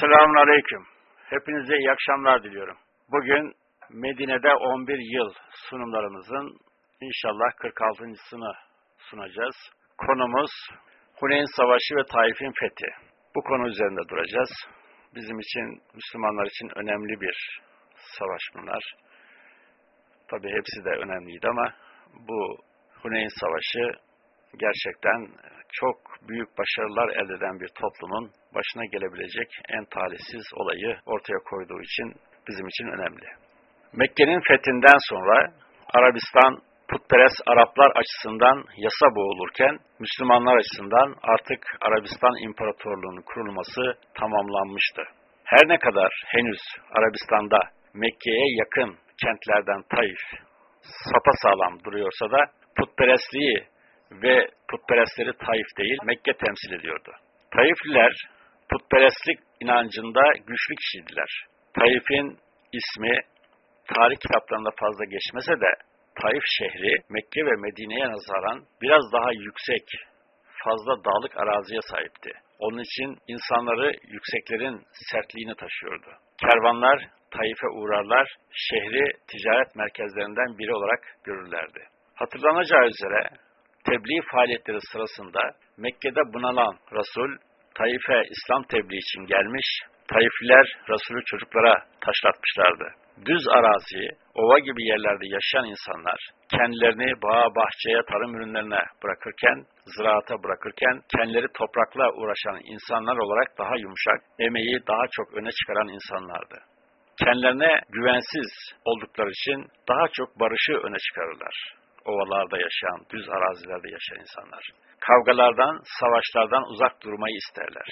Selamun Aleyküm. Hepinize iyi akşamlar diliyorum. Bugün Medine'de 11 yıl sunumlarımızın inşallah 46.sını sunacağız. Konumuz Huneyn Savaşı ve Taif'in fethi. Bu konu üzerinde duracağız. Bizim için, Müslümanlar için önemli bir savaş bunlar. Tabi hepsi de önemliydi ama bu Huneyn Savaşı gerçekten çok büyük başarılar elde eden bir toplumun başına gelebilecek en talihsiz olayı ortaya koyduğu için bizim için önemli. Mekke'nin fethinden sonra Arabistan putperest Araplar açısından yasa boğulurken Müslümanlar açısından artık Arabistan İmparatorluğu'nun kurulması tamamlanmıştı. Her ne kadar henüz Arabistan'da Mekke'ye yakın kentlerden Taif sapasağlam duruyorsa da putperestliği ve putperestleri Taif değil Mekke temsil ediyordu. Taifliler putperestlik inancında güçlü kişiydiler. Taif'in ismi tarih kitaplarında fazla geçmese de Taif şehri Mekke ve Medine'ye nazaran biraz daha yüksek, fazla dağlık araziye sahipti. Onun için insanları yükseklerin sertliğini taşıyordu. Kervanlar Taif'e uğrarlar, şehri ticaret merkezlerinden biri olarak görürlerdi. Hatırlanacağı üzere tebliğ faaliyetleri sırasında Mekke'de bunalan Resul, Taif'e İslam tebliğ için gelmiş, Taifliler Resulü çocuklara taşlatmışlardı. Düz arazi, ova gibi yerlerde yaşayan insanlar, kendilerini bağa, bahçeye, tarım ürünlerine bırakırken, ziraata bırakırken, kendileri toprakla uğraşan insanlar olarak daha yumuşak, emeği daha çok öne çıkaran insanlardı. Kendilerine güvensiz oldukları için daha çok barışı öne çıkarırlar ovalarda yaşayan, düz arazilerde yaşayan insanlar. Kavgalardan, savaşlardan uzak durmayı isterler.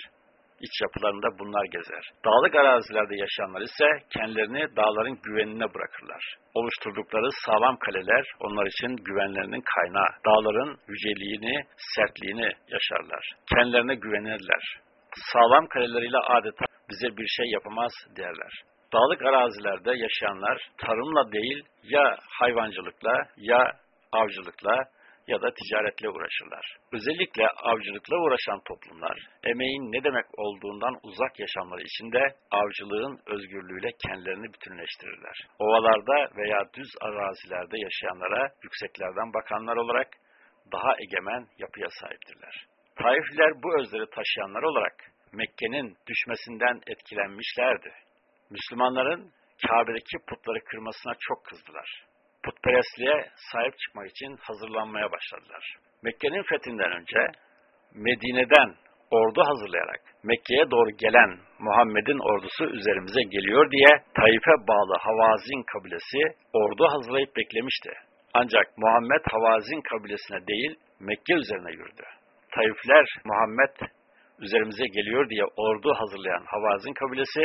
İç yapılarında bunlar gezer. Dağlık arazilerde yaşayanlar ise kendilerini dağların güvenine bırakırlar. Oluşturdukları sağlam kaleler onlar için güvenlerinin kaynağı. Dağların yüceliğini, sertliğini yaşarlar. Kendilerine güvenirler. Sağlam kaleleriyle adeta bize bir şey yapamaz derler. Dağlık arazilerde yaşayanlar tarımla değil ya hayvancılıkla ya avcılıkla ya da ticaretle uğraşırlar. Özellikle avcılıkla uğraşan toplumlar, emeğin ne demek olduğundan uzak yaşamları içinde avcılığın özgürlüğüyle kendilerini bütünleştirirler. Ovalarda veya düz arazilerde yaşayanlara yükseklerden bakanlar olarak daha egemen yapıya sahiptirler. Taifliler bu özleri taşıyanlar olarak Mekke'nin düşmesinden etkilenmişlerdi. Müslümanların Kabe'deki putları kırmasına çok kızdılar putperestliğe sahip çıkmak için hazırlanmaya başladılar. Mekke'nin fethinden önce Medine'den ordu hazırlayarak Mekke'ye doğru gelen Muhammed'in ordusu üzerimize geliyor diye Taif'e bağlı Havazin kabilesi ordu hazırlayıp beklemişti. Ancak Muhammed Havazin kabilesine değil Mekke üzerine yürüdü. Taifler Muhammed üzerimize geliyor diye ordu hazırlayan Havazin kabilesi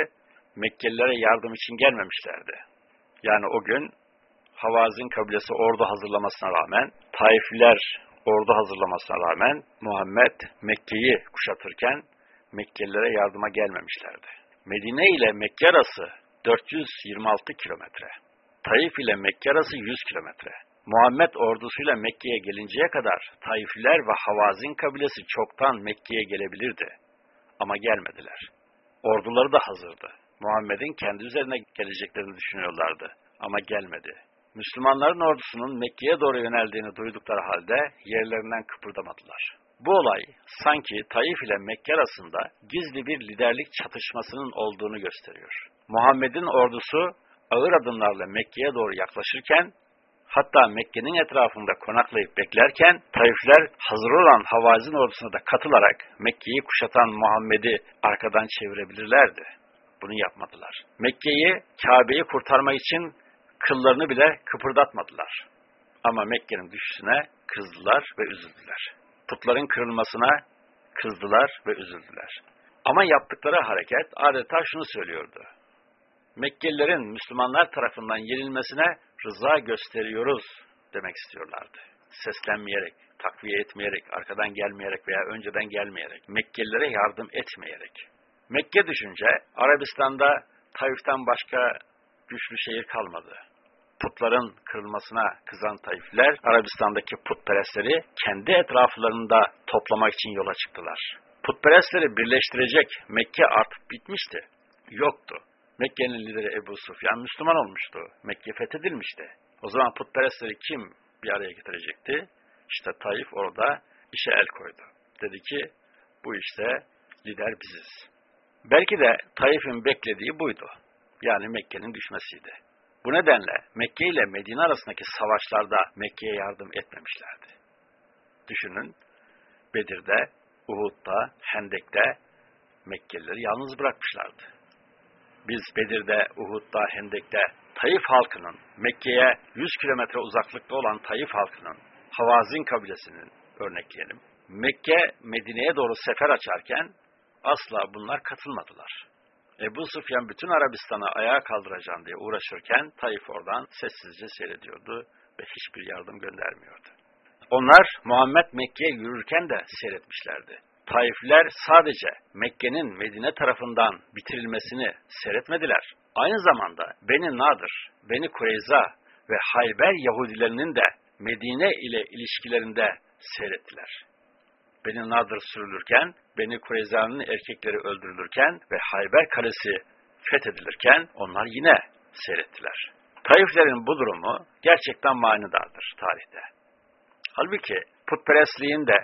Mekkelilere yardım için gelmemişlerdi. Yani o gün Havazin kabilesi ordu hazırlamasına rağmen, Taifliler ordu hazırlamasına rağmen Muhammed Mekke'yi kuşatırken Mekkelilere yardıma gelmemişlerdi. Medine ile Mekke arası 426 kilometre. Taif ile Mekke arası 100 kilometre. Muhammed ordusuyla Mekke'ye gelinceye kadar Taifliler ve Havazin kabilesi çoktan Mekke'ye gelebilirdi. Ama gelmediler. Orduları da hazırdı. Muhammed'in kendi üzerine geleceklerini düşünüyorlardı. Ama gelmedi. Müslümanların ordusunun Mekke'ye doğru yöneldiğini duydukları halde yerlerinden kıpırdamadılar. Bu olay sanki Taif ile Mekke arasında gizli bir liderlik çatışmasının olduğunu gösteriyor. Muhammed'in ordusu ağır adımlarla Mekke'ye doğru yaklaşırken, hatta Mekke'nin etrafında konaklayıp beklerken, Taifler hazır olan Havazin ordusuna da katılarak Mekke'yi kuşatan Muhammed'i arkadan çevirebilirlerdi. Bunu yapmadılar. Mekke'yi, Kabe'yi kurtarmak için kıllarını bile kıpırdatmadılar. Ama Mekke'nin düşüşüne kızdılar ve üzüldüler. Putların kırılmasına kızdılar ve üzüldüler. Ama yaptıkları hareket adeta şunu söylüyordu. Mekkelilerin Müslümanlar tarafından yenilmesine rıza gösteriyoruz demek istiyorlardı. Seslenmeyerek, takviye etmeyerek, arkadan gelmeyerek veya önceden gelmeyerek, Mekkelilere yardım etmeyerek. Mekke düşünce Arabistan'da Taif'ten başka güçlü şehir kalmadı. Putların kırılmasına kızan Taifler, Arabistan'daki putperestleri kendi etraflarında toplamak için yola çıktılar. Putperestleri birleştirecek Mekke artık bitmişti. Yoktu. Mekke'nin lideri Ebu Sufyan Müslüman olmuştu. Mekke fethedilmişti. O zaman putperestleri kim bir araya getirecekti? İşte Taif orada işe el koydu. Dedi ki bu işte lider biziz. Belki de Taif'in beklediği buydu. Yani Mekke'nin düşmesiydi. Bu nedenle Mekke ile Medine arasındaki savaşlarda Mekke'ye yardım etmemişlerdi. Düşünün, Bedir'de, Uhud'da, Hendek'te Mekkelileri yalnız bırakmışlardı. Biz Bedir'de, Uhud'da, Hendek'te Taif halkının, Mekke'ye 100 kilometre uzaklıkta olan Taif halkının, Havazin kabilesinin örnekleyelim. Mekke, Medine'ye doğru sefer açarken asla bunlar katılmadılar. Ebu Sufyan bütün Arabistan'ı ayağa kaldıracağım diye uğraşırken Taif oradan sessizce seyrediyordu ve hiçbir yardım göndermiyordu. Onlar Muhammed Mekke'ye yürürken de seyretmişlerdi. Taifliler sadece Mekke'nin Medine tarafından bitirilmesini seyretmediler. Aynı zamanda Beni Nadir, Beni Kureyza ve Hayber Yahudilerinin de Medine ile ilişkilerinde seyrettiler. Beni Nadir sürülürken, Beni Kureyza'nın erkekleri öldürülürken ve Hayber Kalesi fethedilirken onlar yine seyrettiler. Taiflerin bu durumu gerçekten manidardır tarihte. Halbuki putperestliğin de,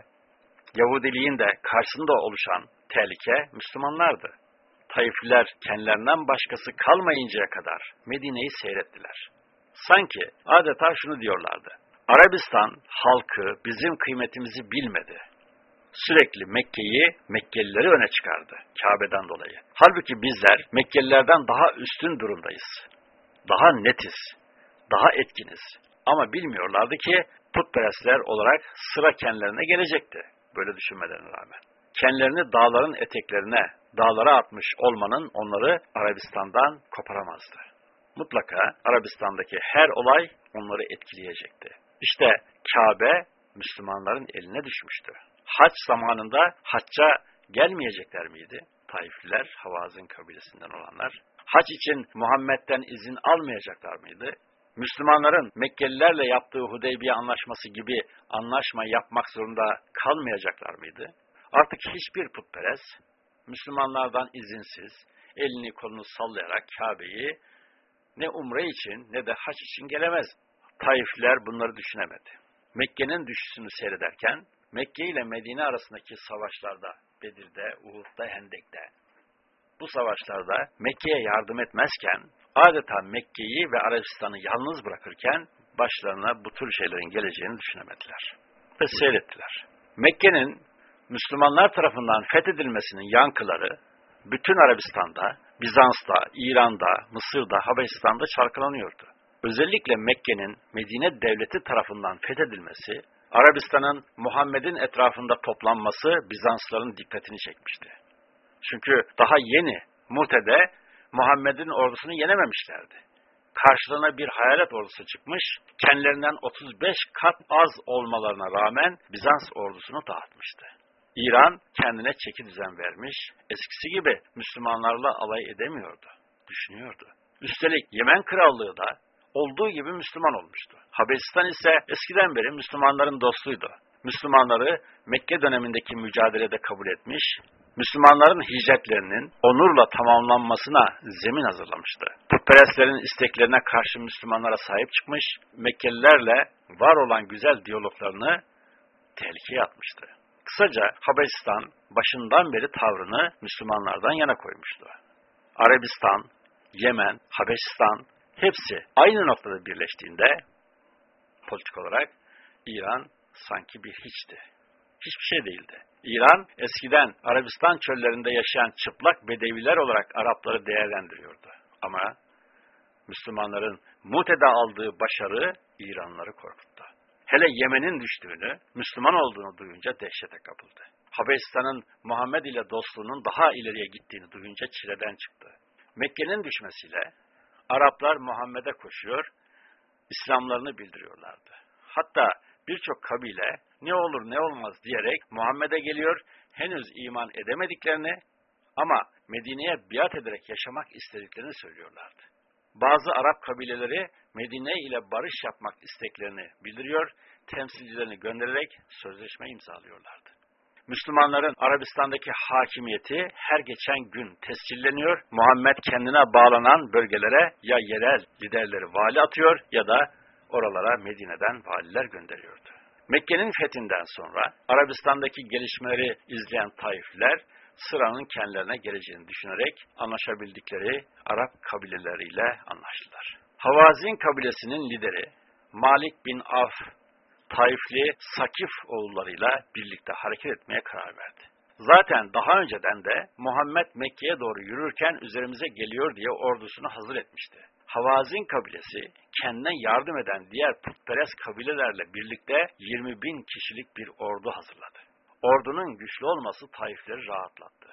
Yahudiliğin de karşısında oluşan tehlike Müslümanlardı. Taifliler kendilerinden başkası kalmayıncaya kadar Medine'yi seyrettiler. Sanki adeta şunu diyorlardı. Arabistan halkı bizim kıymetimizi bilmedi. Sürekli Mekke'yi, Mekkelileri öne çıkardı Kabe'den dolayı. Halbuki bizler Mekkelilerden daha üstün durumdayız. Daha netiz, daha etkiniz. Ama bilmiyorlardı ki putperestler olarak sıra kendilerine gelecekti böyle düşünmelerine rağmen. Kendilerini dağların eteklerine, dağlara atmış olmanın onları Arabistan'dan koparamazdı. Mutlaka Arabistan'daki her olay onları etkileyecekti. İşte Kabe Müslümanların eline düşmüştü. Haç zamanında hacca gelmeyecekler miydi? Taifliler, Havazin kabilesinden olanlar. Hac için Muhammed'den izin almayacaklar mıydı? Müslümanların Mekkelilerle yaptığı Hudeybiye anlaşması gibi anlaşma yapmak zorunda kalmayacaklar mıydı? Artık hiçbir putperest Müslümanlardan izinsiz elini kolunu sallayarak Kabe'yi ne umre için ne de haç için gelemez. Taifliler bunları düşünemedi. Mekke'nin düşüşünü seyrederken Mekke ile Medine arasındaki savaşlarda Bedir'de, Uhud'da, Hendek'te bu savaşlarda Mekke'ye yardım etmezken adeta Mekke'yi ve Arabistan'ı yalnız bırakırken başlarına bu tür şeylerin geleceğini düşünemediler. Ve seyrettiler. Mekke'nin Müslümanlar tarafından fethedilmesinin yankıları bütün Arabistan'da, Bizans'ta, İran'da, Mısır'da, Habeşistan'da çalkalanıyordu. Özellikle Mekke'nin Medine devleti tarafından fethedilmesi, Arabistan'ın Muhammed'in etrafında toplanması Bizansların dikkatini çekmişti. Çünkü daha yeni Mute'de Muhammed'in ordusunu yenememişlerdi. Karşılarına bir hayalet ordusu çıkmış, kendilerinden 35 kat az olmalarına rağmen Bizans ordusunu dağıtmıştı. İran kendine çeki düzen vermiş, eskisi gibi Müslümanlarla alay edemiyordu, düşünüyordu. Üstelik Yemen Krallığı da olduğu gibi Müslüman olmuştu. Habeşistan ise eskiden beri Müslümanların dostuydu. Müslümanları Mekke dönemindeki mücadelede kabul etmiş, Müslümanların hicretlerinin onurla tamamlanmasına zemin hazırlamıştı. Putperestlerin isteklerine karşı Müslümanlara sahip çıkmış, Mekkelilerle var olan güzel diyaloglarını tehlikeye atmıştı. Kısaca Habeşistan başından beri tavrını Müslümanlardan yana koymuştu. Arabistan, Yemen, Habeşistan hepsi aynı noktada birleştiğinde politik olarak İran sanki bir hiçti. Hiçbir şey değildi. İran eskiden Arabistan çöllerinde yaşayan çıplak bedeviler olarak Arapları değerlendiriyordu. Ama Müslümanların Mute'de aldığı başarı İranlıları korkuttu. Hele Yemen'in düştüğünü, Müslüman olduğunu duyunca dehşete kapıldı. Habeşistan'ın Muhammed ile dostluğunun daha ileriye gittiğini duyunca çileden çıktı. Mekke'nin düşmesiyle Araplar Muhammed'e koşuyor, İslamlarını bildiriyorlardı. Hatta birçok kabile ne olur ne olmaz diyerek Muhammed'e geliyor, henüz iman edemediklerini ama Medine'ye biat ederek yaşamak istediklerini söylüyorlardı. Bazı Arap kabileleri Medine ile barış yapmak isteklerini bildiriyor, temsilcilerini göndererek sözleşme imzalıyorlardı. Müslümanların Arabistan'daki hakimiyeti her geçen gün tescilleniyor. Muhammed kendine bağlanan bölgelere ya yerel liderleri vali atıyor ya da oralara Medine'den valiler gönderiyordu. Mekke'nin fethinden sonra Arabistan'daki gelişmeleri izleyen Taifliler sıranın kendilerine geleceğini düşünerek anlaşabildikleri Arap kabileleriyle anlaştılar. Havazin kabilesinin lideri Malik bin Af, Taifli Sakif oğullarıyla birlikte hareket etmeye karar verdi. Zaten daha önceden de Muhammed Mekke'ye doğru yürürken üzerimize geliyor diye ordusunu hazır etmişti. Havazin kabilesi kendine yardım eden diğer putperest kabilelerle birlikte 20 bin kişilik bir ordu hazırladı. Ordunun güçlü olması Taifleri rahatlattı.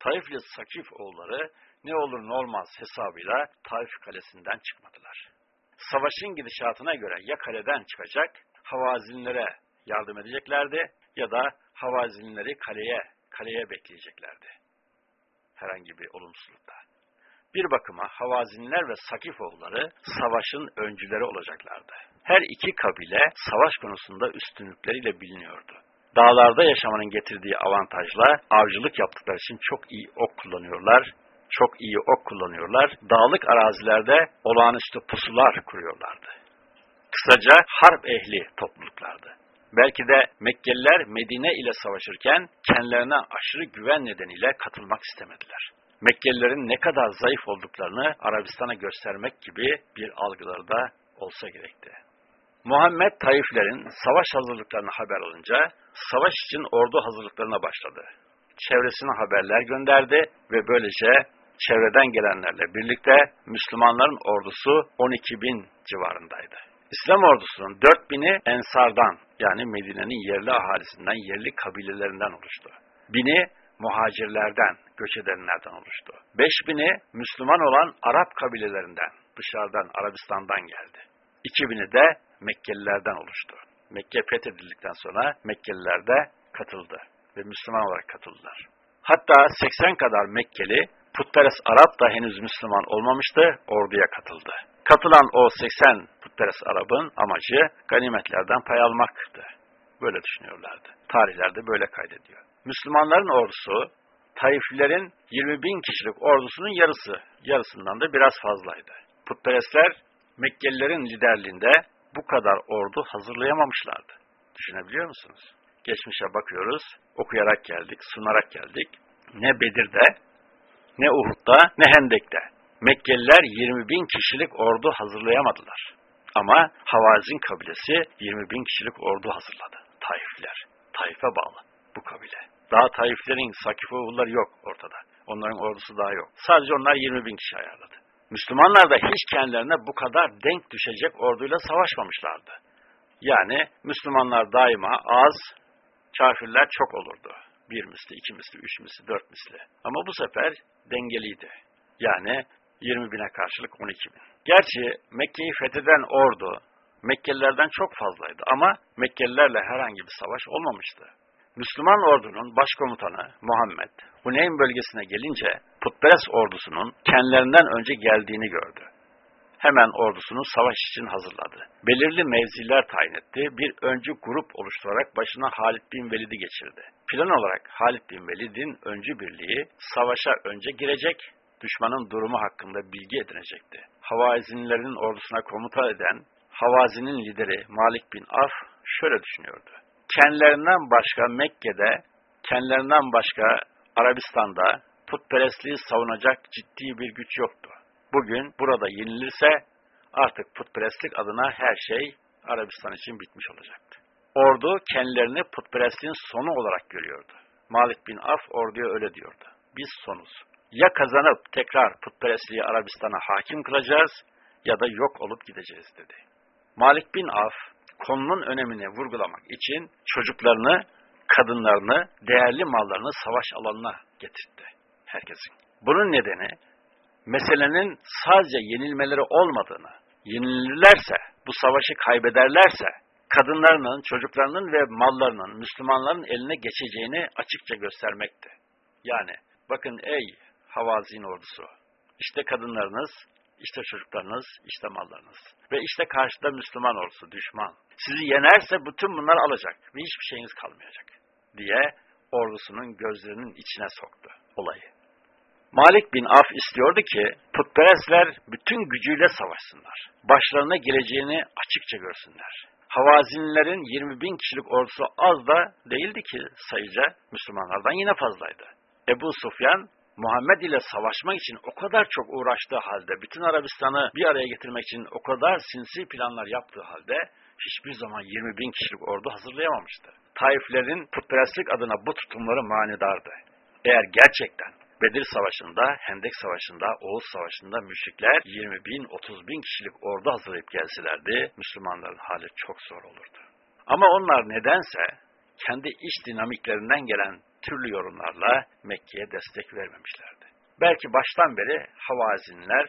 Taifli Sakif oğulları ne olur ne olmaz hesabıyla Taif kalesinden çıkmadılar. Savaşın gidişatına göre ya kaleden çıkacak, havazinlere yardım edeceklerdi ya da havazinleri kaleye, kaleye bekleyeceklerdi. Herhangi bir olumsuzlukta. Bir bakıma Havazinler ve Sakifoğulları savaşın öncüleri olacaklardı. Her iki kabile savaş konusunda üstünlükleriyle biliniyordu. Dağlarda yaşamanın getirdiği avantajla avcılık yaptıkları için çok iyi ok kullanıyorlar, çok iyi ok kullanıyorlar. Dağlık arazilerde olağanüstü pusular kuruyorlardı. Kısaca harp ehli topluluklardı. Belki de Mekkeliler Medine ile savaşırken kendilerine aşırı güven nedeniyle katılmak istemediler. Mekkelilerin ne kadar zayıf olduklarını Arabistan'a göstermek gibi bir algıları da olsa gerekti. Muhammed Taiflerin savaş hazırlıklarını haber alınca savaş için ordu hazırlıklarına başladı. Çevresine haberler gönderdi ve böylece çevreden gelenlerle birlikte Müslümanların ordusu 12 bin civarındaydı. İslam ordusunun 4 bini Ensardan yani Medine'nin yerli ahalisinden, yerli kabilelerinden oluştu. Bini muhacirlerden, göç edenlerden oluştu. 5 bini Müslüman olan Arap kabilelerinden, dışarıdan, Arabistan'dan geldi. 2 bini de Mekkelilerden oluştu. Mekke fethedildikten sonra Mekkeliler de katıldı ve Müslüman olarak katıldılar. Hatta 80 kadar Mekkeli, putperest Arap da henüz Müslüman olmamıştı, orduya katıldı. Katılan o 80 putperest Arap'ın amacı ganimetlerden pay almaktı. Böyle düşünüyorlardı. Tarihlerde böyle kaydediyor. Müslümanların ordusu, Taiflilerin 20 bin kişilik ordusunun yarısı, yarısından da biraz fazlaydı. Putperestler Mekkelilerin liderliğinde bu kadar ordu hazırlayamamışlardı. Düşünebiliyor musunuz? Geçmişe bakıyoruz, okuyarak geldik, sunarak geldik. Ne Bedir'de, ne Uhud'da, ne Hendek'te. Mekkeliler 20 bin kişilik ordu hazırlayamadılar. Ama Havazin kabilesi 20 bin kişilik ordu hazırladı. Taifler. Taif'e bağlı bu kabile. Daha Taiflerin Sakifoğulları yok ortada. Onların ordusu daha yok. Sadece onlar 20 bin kişi ayarladı. Müslümanlar da hiç kendilerine bu kadar denk düşecek orduyla savaşmamışlardı. Yani Müslümanlar daima az, kafirler çok olurdu. Bir misli, iki misli, üç misli, dört misli. Ama bu sefer dengeliydi. Yani 20 bine karşılık 12 bin. Gerçi Mekke'yi fetheden ordu Mekkelilerden çok fazlaydı ama Mekkelilerle herhangi bir savaş olmamıştı. Müslüman ordunun başkomutanı Muhammed, Huneyn bölgesine gelince putperest ordusunun kendilerinden önce geldiğini gördü. Hemen ordusunu savaş için hazırladı. Belirli mevziler tayin etti, bir öncü grup oluşturarak başına Halid bin Velid'i geçirdi. Plan olarak Halid bin Velid'in öncü birliği savaşa önce girecek, düşmanın durumu hakkında bilgi edinecekti. Havazinlerin ordusuna komuta eden Havazi'nin lideri Malik bin Af şöyle düşünüyordu. Kendilerinden başka Mekke'de, kendilerinden başka Arabistan'da putperestliği savunacak ciddi bir güç yoktu. Bugün burada yenilirse artık putperestlik adına her şey Arabistan için bitmiş olacaktı. Ordu kendilerini putperestliğin sonu olarak görüyordu. Malik bin Af orduya öyle diyordu. Biz sonuz. Ya kazanıp tekrar putperestliği Arabistan'a hakim kılacağız ya da yok olup gideceğiz dedi. Malik bin Af konunun önemini vurgulamak için çocuklarını, kadınlarını, değerli mallarını savaş alanına getirtti. Herkesin. Bunun nedeni meselenin sadece yenilmeleri olmadığını, yenilirlerse, bu savaşı kaybederlerse, kadınlarının, çocuklarının ve mallarının Müslümanların eline geçeceğini açıkça göstermekti. Yani bakın ey Havazin ordusu, işte kadınlarınız, işte çocuklarınız, işte mallarınız. Ve işte karşıda Müslüman ordusu, düşman. Sizi yenerse bütün bunlar alacak ve hiçbir şeyiniz kalmayacak. diye ordusunun gözlerinin içine soktu olayı. Malik bin Af istiyordu ki putperestler bütün gücüyle savaşsınlar. Başlarına geleceğini açıkça görsünler. Havazinlerin 20 bin kişilik ordusu az da değildi ki sayıca Müslümanlardan yine fazlaydı. Ebu Sufyan Muhammed ile savaşmak için o kadar çok uğraştığı halde, bütün Arabistan'ı bir araya getirmek için o kadar sinsi planlar yaptığı halde hiçbir zaman 20 bin kişilik ordu hazırlayamamıştı. Taiflerin putperestlik adına bu tutumları manidardı. Eğer gerçekten Bedir Savaşı'nda, Hendek Savaşı'nda, Oğuz Savaşı'nda müşrikler 20 bin, 30 bin kişilik ordu hazırlayıp gelselerdi, Müslümanların hali çok zor olurdu. Ama onlar nedense kendi iç dinamiklerinden gelen türlü yorumlarla Mekke'ye destek vermemişlerdi. Belki baştan beri Havazinler,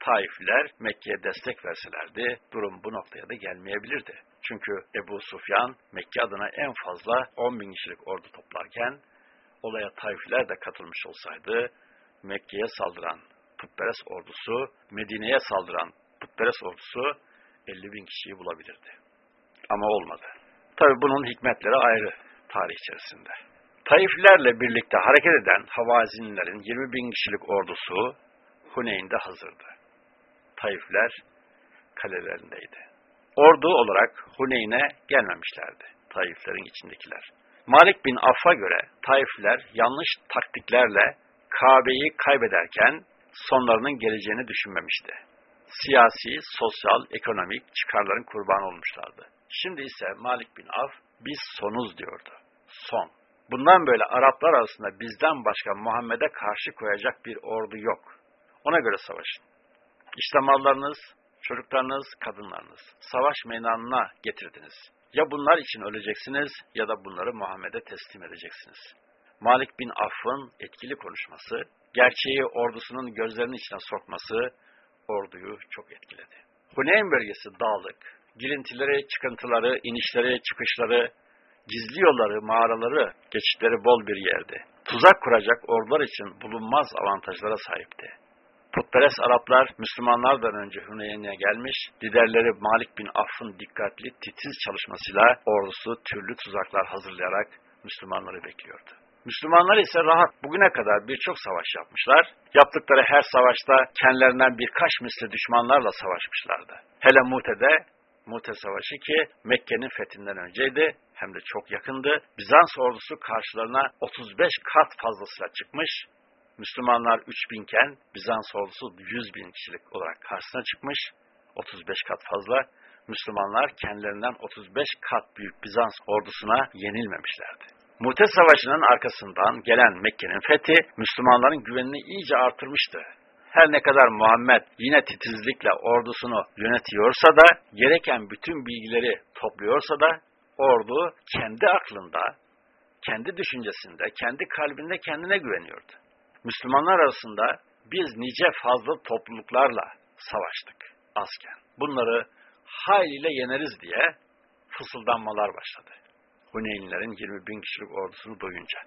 Taifliler Mekke'ye destek verselerdi durum bu noktaya da gelmeyebilirdi. Çünkü Ebu Sufyan Mekke adına en fazla 10 bin kişilik ordu toplarken olaya Taifliler de katılmış olsaydı Mekke'ye saldıran putperest ordusu, Medine'ye saldıran putperest ordusu 50 bin kişiyi bulabilirdi. Ama olmadı. Tabi bunun hikmetleri ayrı tarih içerisinde. Taiflerle birlikte hareket eden Havazinlerin 20 bin kişilik ordusu Huneyn'de hazırdı. Taifler kalelerindeydi. Ordu olarak Huneyn'e gelmemişlerdi. Taiflerin içindekiler. Malik bin Aff'a göre Taifler yanlış taktiklerle Kabe'yi kaybederken sonlarının geleceğini düşünmemişti. Siyasi, sosyal, ekonomik çıkarların kurbanı olmuşlardı. Şimdi ise Malik bin Af biz sonuz diyordu. Son. Bundan böyle Araplar arasında bizden başka Muhammed'e karşı koyacak bir ordu yok. Ona göre savaşın. İşte mallarınız, çocuklarınız, kadınlarınız savaş meydanına getirdiniz. Ya bunlar için öleceksiniz ya da bunları Muhammed'e teslim edeceksiniz. Malik bin Aff'ın etkili konuşması, gerçeği ordusunun gözlerinin içine sokması orduyu çok etkiledi. Huneyn bölgesi dağlık, girintileri, çıkıntıları, inişleri, çıkışları, gizli yolları, mağaraları, geçitleri bol bir yerdi. Tuzak kuracak ordular için bulunmaz avantajlara sahipti. Putperest Araplar Müslümanlardan önce Hüneyn'e gelmiş, liderleri Malik bin Aff'ın dikkatli, titiz çalışmasıyla ordusu türlü tuzaklar hazırlayarak Müslümanları bekliyordu. Müslümanlar ise rahat bugüne kadar birçok savaş yapmışlar. Yaptıkları her savaşta kendilerinden birkaç misli düşmanlarla savaşmışlardı. Hele Mute'de, Mute Savaşı ki Mekke'nin fethinden önceydi hem de çok yakındı. Bizans ordusu karşılarına 35 kat fazlasıyla çıkmış. Müslümanlar 3000 iken Bizans ordusu 100 bin kişilik olarak karşısına çıkmış. 35 kat fazla. Müslümanlar kendilerinden 35 kat büyük Bizans ordusuna yenilmemişlerdi. Mute Savaşı'nın arkasından gelen Mekke'nin fethi Müslümanların güvenini iyice artırmıştı. Her ne kadar Muhammed yine titizlikle ordusunu yönetiyorsa da, gereken bütün bilgileri topluyorsa da, ordu kendi aklında, kendi düşüncesinde, kendi kalbinde kendine güveniyordu. Müslümanlar arasında biz nice fazla topluluklarla savaştık azken. Bunları hayliyle yeneriz diye fısıldanmalar başladı. Huneynlilerin 20 bin kişilik ordusunu duyunca.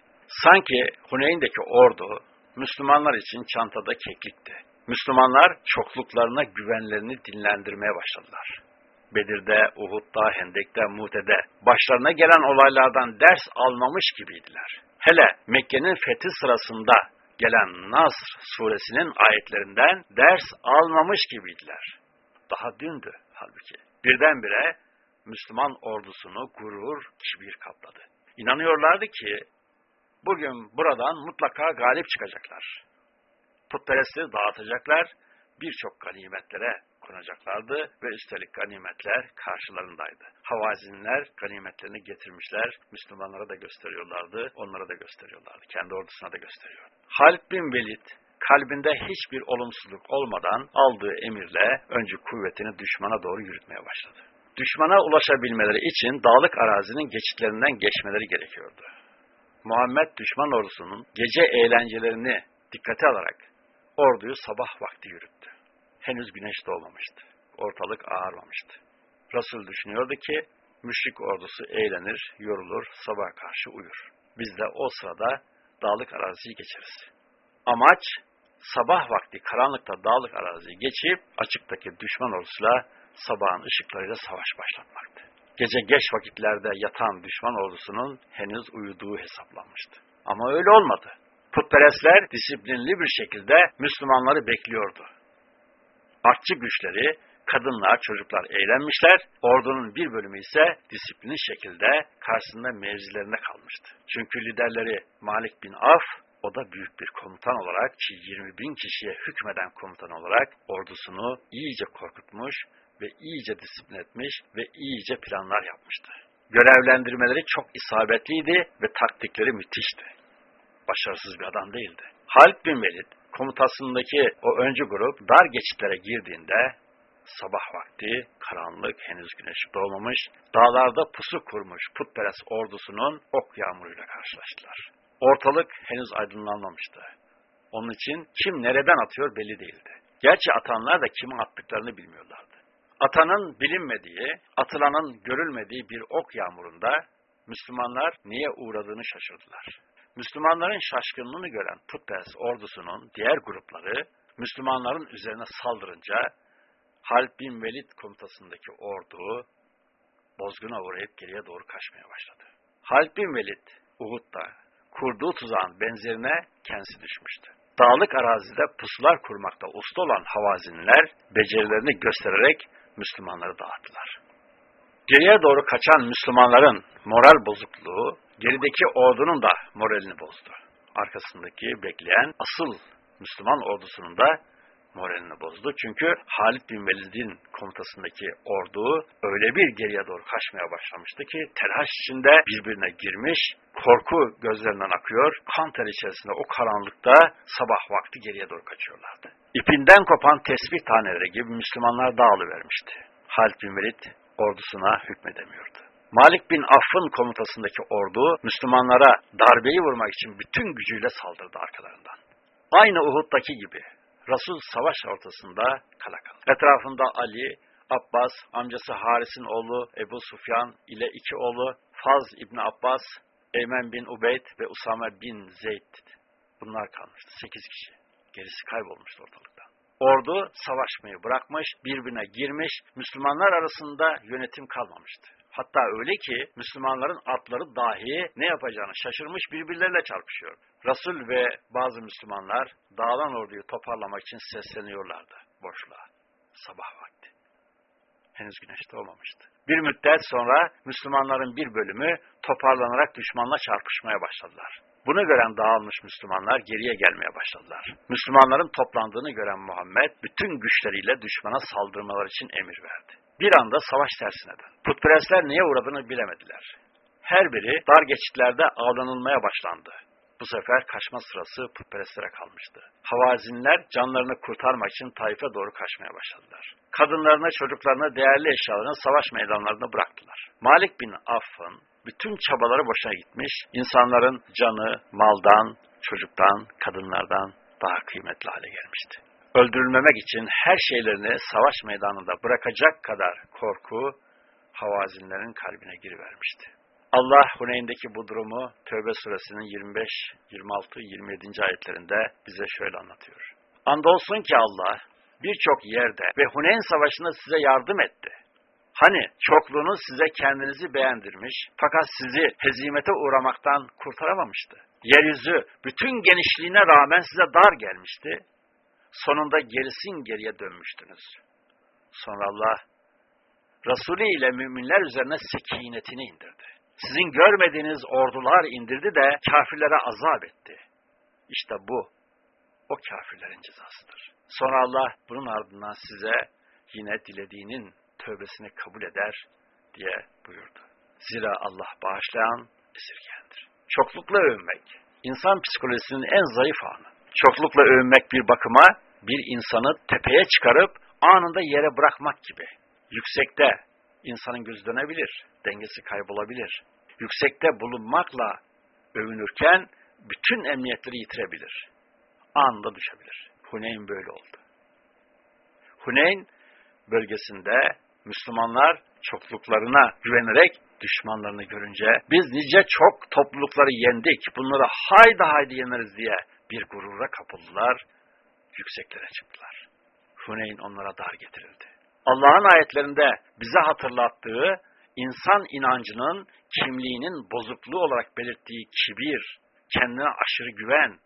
Sanki Huneyn'deki ordu Müslümanlar için çantada keklikti. Müslümanlar çokluklarına güvenlerini dinlendirmeye başladılar. Bedir'de, Uhud'da, Hendek'te, Mute'de başlarına gelen olaylardan ders almamış gibiydiler. Hele Mekke'nin fethi sırasında gelen Nasr suresinin ayetlerinden ders almamış gibiydiler. Daha dündü halbuki. Birdenbire Müslüman ordusunu gurur, kibir kapladı. İnanıyorlardı ki bugün buradan mutlaka galip çıkacaklar. Putperestleri dağıtacaklar, birçok ganimetlere konacaklardı ve üstelik ganimetler karşılarındaydı. Havazinler ganimetlerini getirmişler, Müslümanlara da gösteriyorlardı, onlara da gösteriyorlardı, kendi ordusuna da gösteriyor. Halid bin Velid kalbinde hiçbir olumsuzluk olmadan aldığı emirle önce kuvvetini düşmana doğru yürütmeye başladı. Düşmana ulaşabilmeleri için dağlık arazinin geçitlerinden geçmeleri gerekiyordu. Muhammed düşman ordusunun gece eğlencelerini dikkate alarak orduyu sabah vakti yürüttü. Henüz güneş doğmamıştı. Ortalık ağarmamıştı. Resul düşünüyordu ki müşrik ordusu eğlenir, yorulur, sabah karşı uyur. Biz de o sırada dağlık araziyi geçeriz. Amaç sabah vakti karanlıkta dağlık araziyi geçip açıktaki düşman ordusuyla sabahın ışıklarıyla savaş başlatmaktı. Gece geç vakitlerde yatan düşman ordusunun henüz uyuduğu hesaplanmıştı. Ama öyle olmadı. Putperestler disiplinli bir şekilde Müslümanları bekliyordu. Artçı güçleri, kadınlar, çocuklar eğlenmişler, ordunun bir bölümü ise disiplinli şekilde karşısında mevzilerine kalmıştı. Çünkü liderleri Malik bin Af, o da büyük bir komutan olarak, ki 20 bin kişiye hükmeden komutan olarak ordusunu iyice korkutmuş ve iyice disiplin etmiş ve iyice planlar yapmıştı. Görevlendirmeleri çok isabetliydi ve taktikleri müthişti. Başarısız bir adam değildi. Halid bin Velid komutasındaki o öncü grup dar geçitlere girdiğinde sabah vakti karanlık henüz güneş doğmamış dağlarda pusu kurmuş putperest ordusunun ok yağmuruyla karşılaştılar. Ortalık henüz aydınlanmamıştı. Onun için kim nereden atıyor belli değildi. Gerçi atanlar da kimin attıklarını bilmiyorlardı. Atanın bilinmediği, atılanın görülmediği bir ok yağmurunda Müslümanlar niye uğradığını şaşırdılar. Müslümanların şaşkınlığını gören putperest ordusunun diğer grupları Müslümanların üzerine saldırınca Halid bin Velid komutasındaki ordu bozguna uğrayıp geriye doğru kaçmaya başladı. Halid bin Velid Uhud'da kurduğu tuzağın benzerine kendisi düşmüştü. Dağlık arazide pusular kurmakta usta olan havazinler becerilerini göstererek Müslümanları dağıttılar. Geriye doğru kaçan Müslümanların moral bozukluğu gerideki ordunun da moralini bozdu. Arkasındaki bekleyen asıl Müslüman ordusunun da moralini bozdu. Çünkü Halid bin Velid'in komutasındaki ordu öyle bir geriye doğru kaçmaya başlamıştı ki telaş içinde birbirine girmiş, korku gözlerinden akıyor, kan ter içerisinde o karanlıkta sabah vakti geriye doğru kaçıyorlardı. İpinden kopan tesbih taneleri gibi Müslümanlar dağılıvermişti. Halid bin Velid ordusuna hükmedemiyordu. Malik bin Aff'ın komutasındaki ordu Müslümanlara darbeyi vurmak için bütün gücüyle saldırdı arkalarından. Aynı Uhud'daki gibi Resul savaş ortasında kala kaldı. Etrafında Ali, Abbas, amcası Haris'in oğlu Ebu Sufyan ile iki oğlu Faz İbni Abbas, Eymen bin Ubeyd ve Usame bin Zeyd. Bunlar kalmıştı. Sekiz kişi. Gerisi kaybolmuştu ortalıktan. Ordu savaşmayı bırakmış, birbirine girmiş, Müslümanlar arasında yönetim kalmamıştı. Hatta öyle ki Müslümanların atları dahi ne yapacağını şaşırmış birbirleriyle çarpışıyor. Resul ve bazı Müslümanlar dağılan orduyu toparlamak için sesleniyorlardı boşluğa. Sabah vakti. Henüz güneş doğmamıştı. Bir müddet sonra Müslümanların bir bölümü toparlanarak düşmanla çarpışmaya başladılar. Bunu gören dağılmış Müslümanlar geriye gelmeye başladılar. Müslümanların toplandığını gören Muhammed bütün güçleriyle düşmana saldırmalar için emir verdi. Bir anda savaş tersine döndü. Putperestler niye uğradığını bilemediler. Her biri dar geçitlerde avlanılmaya başlandı. Bu sefer kaçma sırası putperestlere kalmıştı. Havazinler canlarını kurtarmak için Taif'e doğru kaçmaya başladılar. Kadınlarına, çocuklarına, değerli eşyalarını savaş meydanlarına bıraktılar. Malik bin Aff'ın bütün çabaları boşuna gitmiş, insanların canı, maldan, çocuktan, kadınlardan daha kıymetli hale gelmişti. Öldürülmemek için her şeylerini savaş meydanında bırakacak kadar korku havazinlerin kalbine girivermişti. Allah Huneyn'deki bu durumu Tövbe suresinin 25, 26, 27. ayetlerinde bize şöyle anlatıyor. Andolsun ki Allah birçok yerde ve Huneyn savaşında size yardım etti. Hani çokluğunuz size kendinizi beğendirmiş fakat sizi hezimete uğramaktan kurtaramamıştı. Yeryüzü bütün genişliğine rağmen size dar gelmişti. Sonunda gerisin geriye dönmüştünüz. Sonra Allah Resulü ile müminler üzerine sekinetini indirdi. Sizin görmediğiniz ordular indirdi de kafirlere azap etti. İşte bu, o kafirlerin cezasıdır. Sonra Allah bunun ardından size yine dilediğinin tövbesini kabul eder diye buyurdu. Zira Allah bağışlayan, esirgeyendir. Çoklukla övünmek, insan psikolojisinin en zayıf anı. Çoklukla övünmek bir bakıma bir insanı tepeye çıkarıp anında yere bırakmak gibi. Yüksekte insanın gözü dönebilir, dengesi kaybolabilir. Yüksekte bulunmakla övünürken bütün emniyetleri yitirebilir. Anında düşebilir. Huneyn böyle oldu. Huneyn bölgesinde Müslümanlar çokluklarına güvenerek düşmanlarını görünce biz nice çok toplulukları yendik, bunları haydi haydi yeneriz diye bir gurura kapıldılar, yükseklere çıktılar. Huneyn onlara dar getirildi. Allah'ın ayetlerinde bize hatırlattığı insan inancının kimliğinin bozukluğu olarak belirttiği kibir, kendine aşırı güven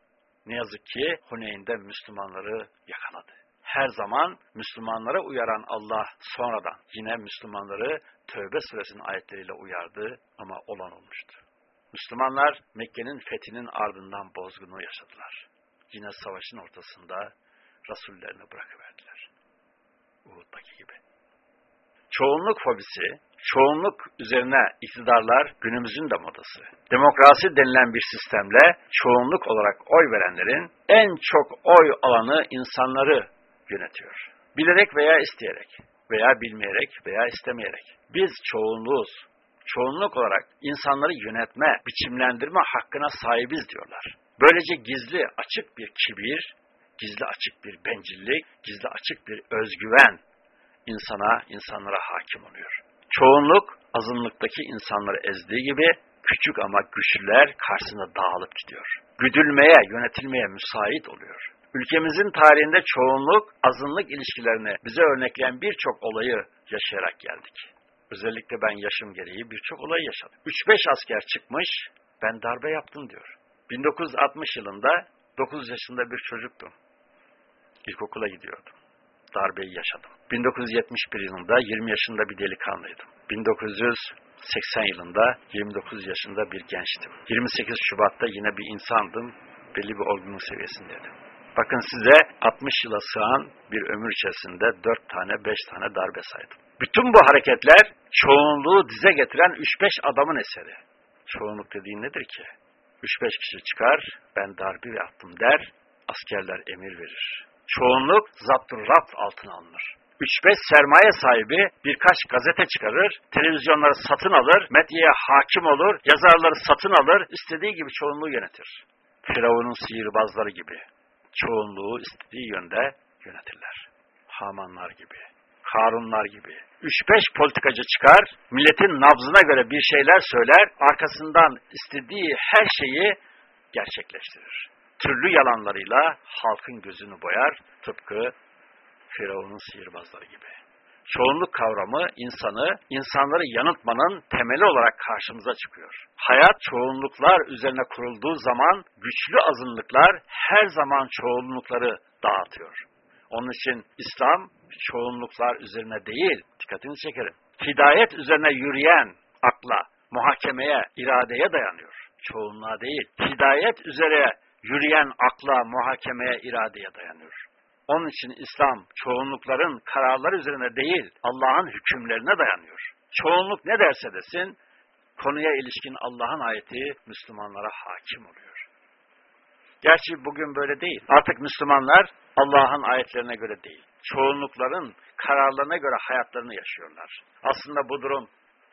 ne yazık ki Huneyn'de Müslümanları yakaladı. Her zaman Müslümanlara uyaran Allah sonradan yine Müslümanları Tövbe suresinin ayetleriyle uyardı ama olan olmuştu. Müslümanlar Mekke'nin fethinin ardından bozgunluğu yaşadılar. Yine savaşın ortasında Rasullerini bırakıverdiler. Uhud'daki gibi. Çoğunluk fobisi, çoğunluk üzerine iktidarlar günümüzün de modası. Demokrasi denilen bir sistemle çoğunluk olarak oy verenlerin en çok oy alanı insanları yönetiyor. Bilerek veya isteyerek veya bilmeyerek veya istemeyerek. Biz çoğunluğuz. Çoğunluk olarak insanları yönetme, biçimlendirme hakkına sahibiz diyorlar. Böylece gizli açık bir kibir, gizli açık bir bencillik, gizli açık bir özgüven insana, insanlara hakim oluyor. Çoğunluk azınlıktaki insanları ezdiği gibi küçük ama güçlüler karşısında dağılıp gidiyor. Güdülmeye, yönetilmeye müsait oluyor. Ülkemizin tarihinde çoğunluk azınlık ilişkilerini bize örnekleyen birçok olayı yaşayarak geldik. Özellikle ben yaşım gereği birçok olay yaşadım. 3-5 asker çıkmış, ben darbe yaptım diyor. 1960 yılında 9 yaşında bir çocuktum. İlkokula gidiyordum. Darbeyi yaşadım. 1971 yılında 20 yaşında bir delikanlıydım. 1980 yılında 29 yaşında bir gençtim. 28 Şubat'ta yine bir insandım. Belli bir olgunluk seviyesindeydim. Bakın size 60 yıla sığan bir ömür içerisinde 4 tane 5 tane darbe saydım. Bütün bu hareketler çoğunluğu dize getiren 3-5 adamın eseri. Çoğunluk dediğin nedir ki? 3-5 kişi çıkar, ben darbe yaptım der, askerler emir verir. Çoğunluk zaptı rapt altına alınır. 3-5 sermaye sahibi birkaç gazete çıkarır, televizyonları satın alır, medyaya hakim olur, yazarları satın alır, istediği gibi çoğunluğu yönetir. Firavun'un sihirbazları gibi çoğunluğu istediği yönde yönetirler. Hamanlar gibi, Karunlar gibi. 3-5 politikacı çıkar, milletin nabzına göre bir şeyler söyler, arkasından istediği her şeyi gerçekleştirir. Türlü yalanlarıyla halkın gözünü boyar, tıpkı Firavun'un sihirbazları gibi. Çoğunluk kavramı insanı, insanları yanıltmanın temeli olarak karşımıza çıkıyor. Hayat çoğunluklar üzerine kurulduğu zaman güçlü azınlıklar her zaman çoğunlukları dağıtıyor. Onun için İslam çoğunluklar üzerine değil, dikkatini çekerim. Hidayet üzerine yürüyen akla, muhakemeye, iradeye dayanıyor. Çoğunluğa değil. Hidayet üzere yürüyen akla, muhakemeye, iradeye dayanıyor. Onun için İslam çoğunlukların kararları üzerine değil, Allah'ın hükümlerine dayanıyor. Çoğunluk ne derse desin, konuya ilişkin Allah'ın ayeti Müslümanlara hakim oluyor. Gerçi bugün böyle değil. Artık Müslümanlar Allah'ın ayetlerine göre değil, çoğunlukların kararlarına göre hayatlarını yaşıyorlar. Aslında bu durum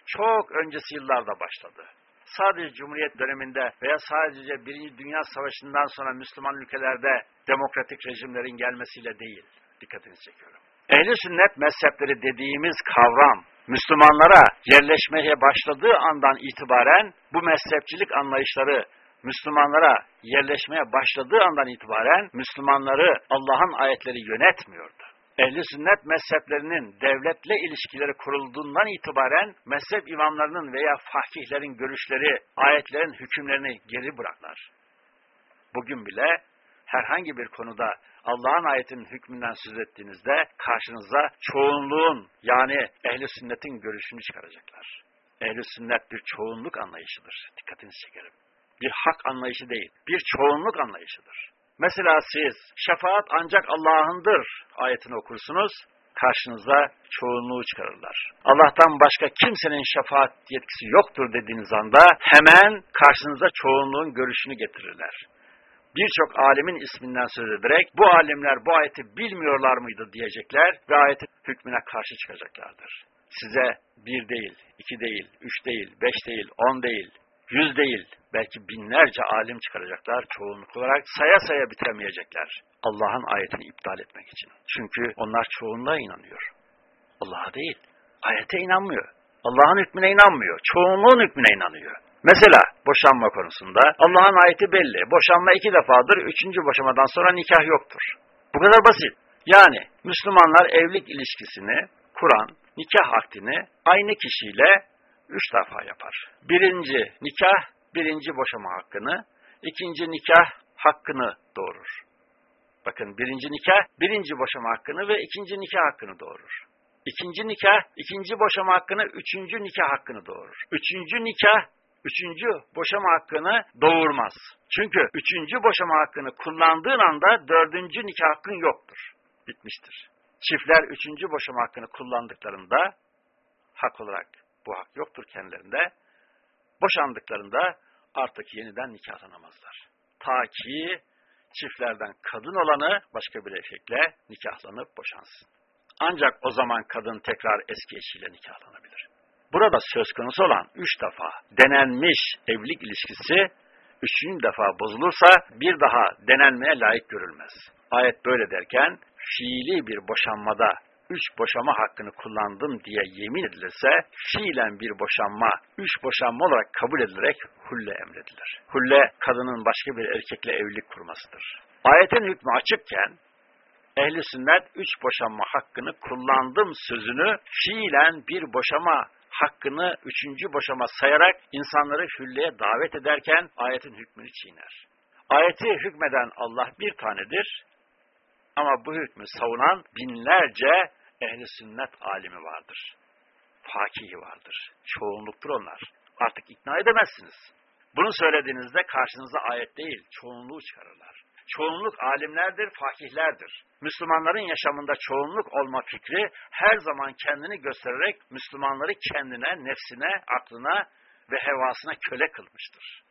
çok öncesi yıllarda başladı. Sadece Cumhuriyet döneminde veya sadece Birinci Dünya Savaşı'ndan sonra Müslüman ülkelerde demokratik rejimlerin gelmesiyle değil. Dikkatinizi çekiyorum. Ehli sünnet mezhepleri dediğimiz kavram Müslümanlara yerleşmeye başladığı andan itibaren bu mezhepçilik anlayışları Müslümanlara yerleşmeye başladığı andan itibaren Müslümanları Allah'ın ayetleri yönetmiyordu. Ehli sünnet mezheplerinin devletle ilişkileri kurulduğundan itibaren mezhep imamlarının veya fakihlerin görüşleri, ayetlerin hükümlerini geri bıraklar. Bugün bile herhangi bir konuda Allah'ın ayetinin hükmünden söz ettiğinizde karşınıza çoğunluğun yani ehli sünnetin görüşünü çıkaracaklar. Ehli sünnet bir çoğunluk anlayışıdır. Dikkatinizi çekerim. Bir hak anlayışı değil, bir çoğunluk anlayışıdır. Mesela siz şefaat ancak Allah'ındır ayetini okursunuz, karşınıza çoğunluğu çıkarırlar. Allah'tan başka kimsenin şefaat yetkisi yoktur dediğiniz anda hemen karşınıza çoğunluğun görüşünü getirirler. Birçok alimin isminden söz ederek bu alimler bu ayeti bilmiyorlar mıydı diyecekler ve ayetin hükmüne karşı çıkacaklardır. Size bir değil, iki değil, üç değil, beş değil, on değil, yüz değil, belki binlerce alim çıkaracaklar çoğunluk olarak saya saya bitiremeyecekler. Allah'ın ayetini iptal etmek için. Çünkü onlar çoğunluğa inanıyor. Allah'a değil. Ayete inanmıyor. Allah'ın hükmüne inanmıyor. Çoğunluğun hükmüne inanıyor. Mesela boşanma konusunda Allah'ın ayeti belli. Boşanma iki defadır. Üçüncü boşamadan sonra nikah yoktur. Bu kadar basit. Yani Müslümanlar evlilik ilişkisini kuran nikah akdini aynı kişiyle üç defa yapar. Birinci nikah, birinci boşama hakkını, ikinci nikah hakkını doğurur. Bakın birinci nikah, birinci boşama hakkını ve ikinci nikah hakkını doğurur. İkinci nikah, ikinci boşama hakkını, üçüncü nikah hakkını doğurur. Üçüncü nikah, üçüncü boşama hakkını doğurmaz. Çünkü üçüncü boşama hakkını kullandığın anda dördüncü nikah hakkın yoktur. Bitmiştir. Çiftler üçüncü boşama hakkını kullandıklarında, hak olarak bu hak yoktur kendilerinde, boşandıklarında artık yeniden nikahlanamazlar. Ta ki çiftlerden kadın olanı başka bir erkekle nikahlanıp boşansın. Ancak o zaman kadın tekrar eski eşiyle nikahlanabilir. Burada söz konusu olan üç defa denenmiş evlilik ilişkisi üçüncü defa bozulursa bir daha denenmeye layık görülmez. Ayet böyle derken fiili bir boşanmada üç boşama hakkını kullandım diye yemin edilirse fiilen bir boşanma, üç boşanma olarak kabul edilerek hulle emredilir. Hulle kadının başka bir erkekle evlilik kurmasıdır. Ayetin hükmü açıkken ehli sünnet üç boşanma hakkını kullandım sözünü fiilen bir boşama hakkını üçüncü boşama sayarak insanları hülleye davet ederken ayetin hükmünü çiğner. Ayeti hükmeden Allah bir tanedir ama bu hükmü savunan binlerce ehli sünnet alimi vardır. Fakihi vardır. Çoğunluktur onlar. Artık ikna edemezsiniz. Bunu söylediğinizde karşınıza ayet değil, çoğunluğu çıkarırlar. Çoğunluk alimlerdir, fakihlerdir. Müslümanların yaşamında çoğunluk olma fikri her zaman kendini göstererek Müslümanları kendine, nefsine, aklına ve hevasına köle kılmıştır.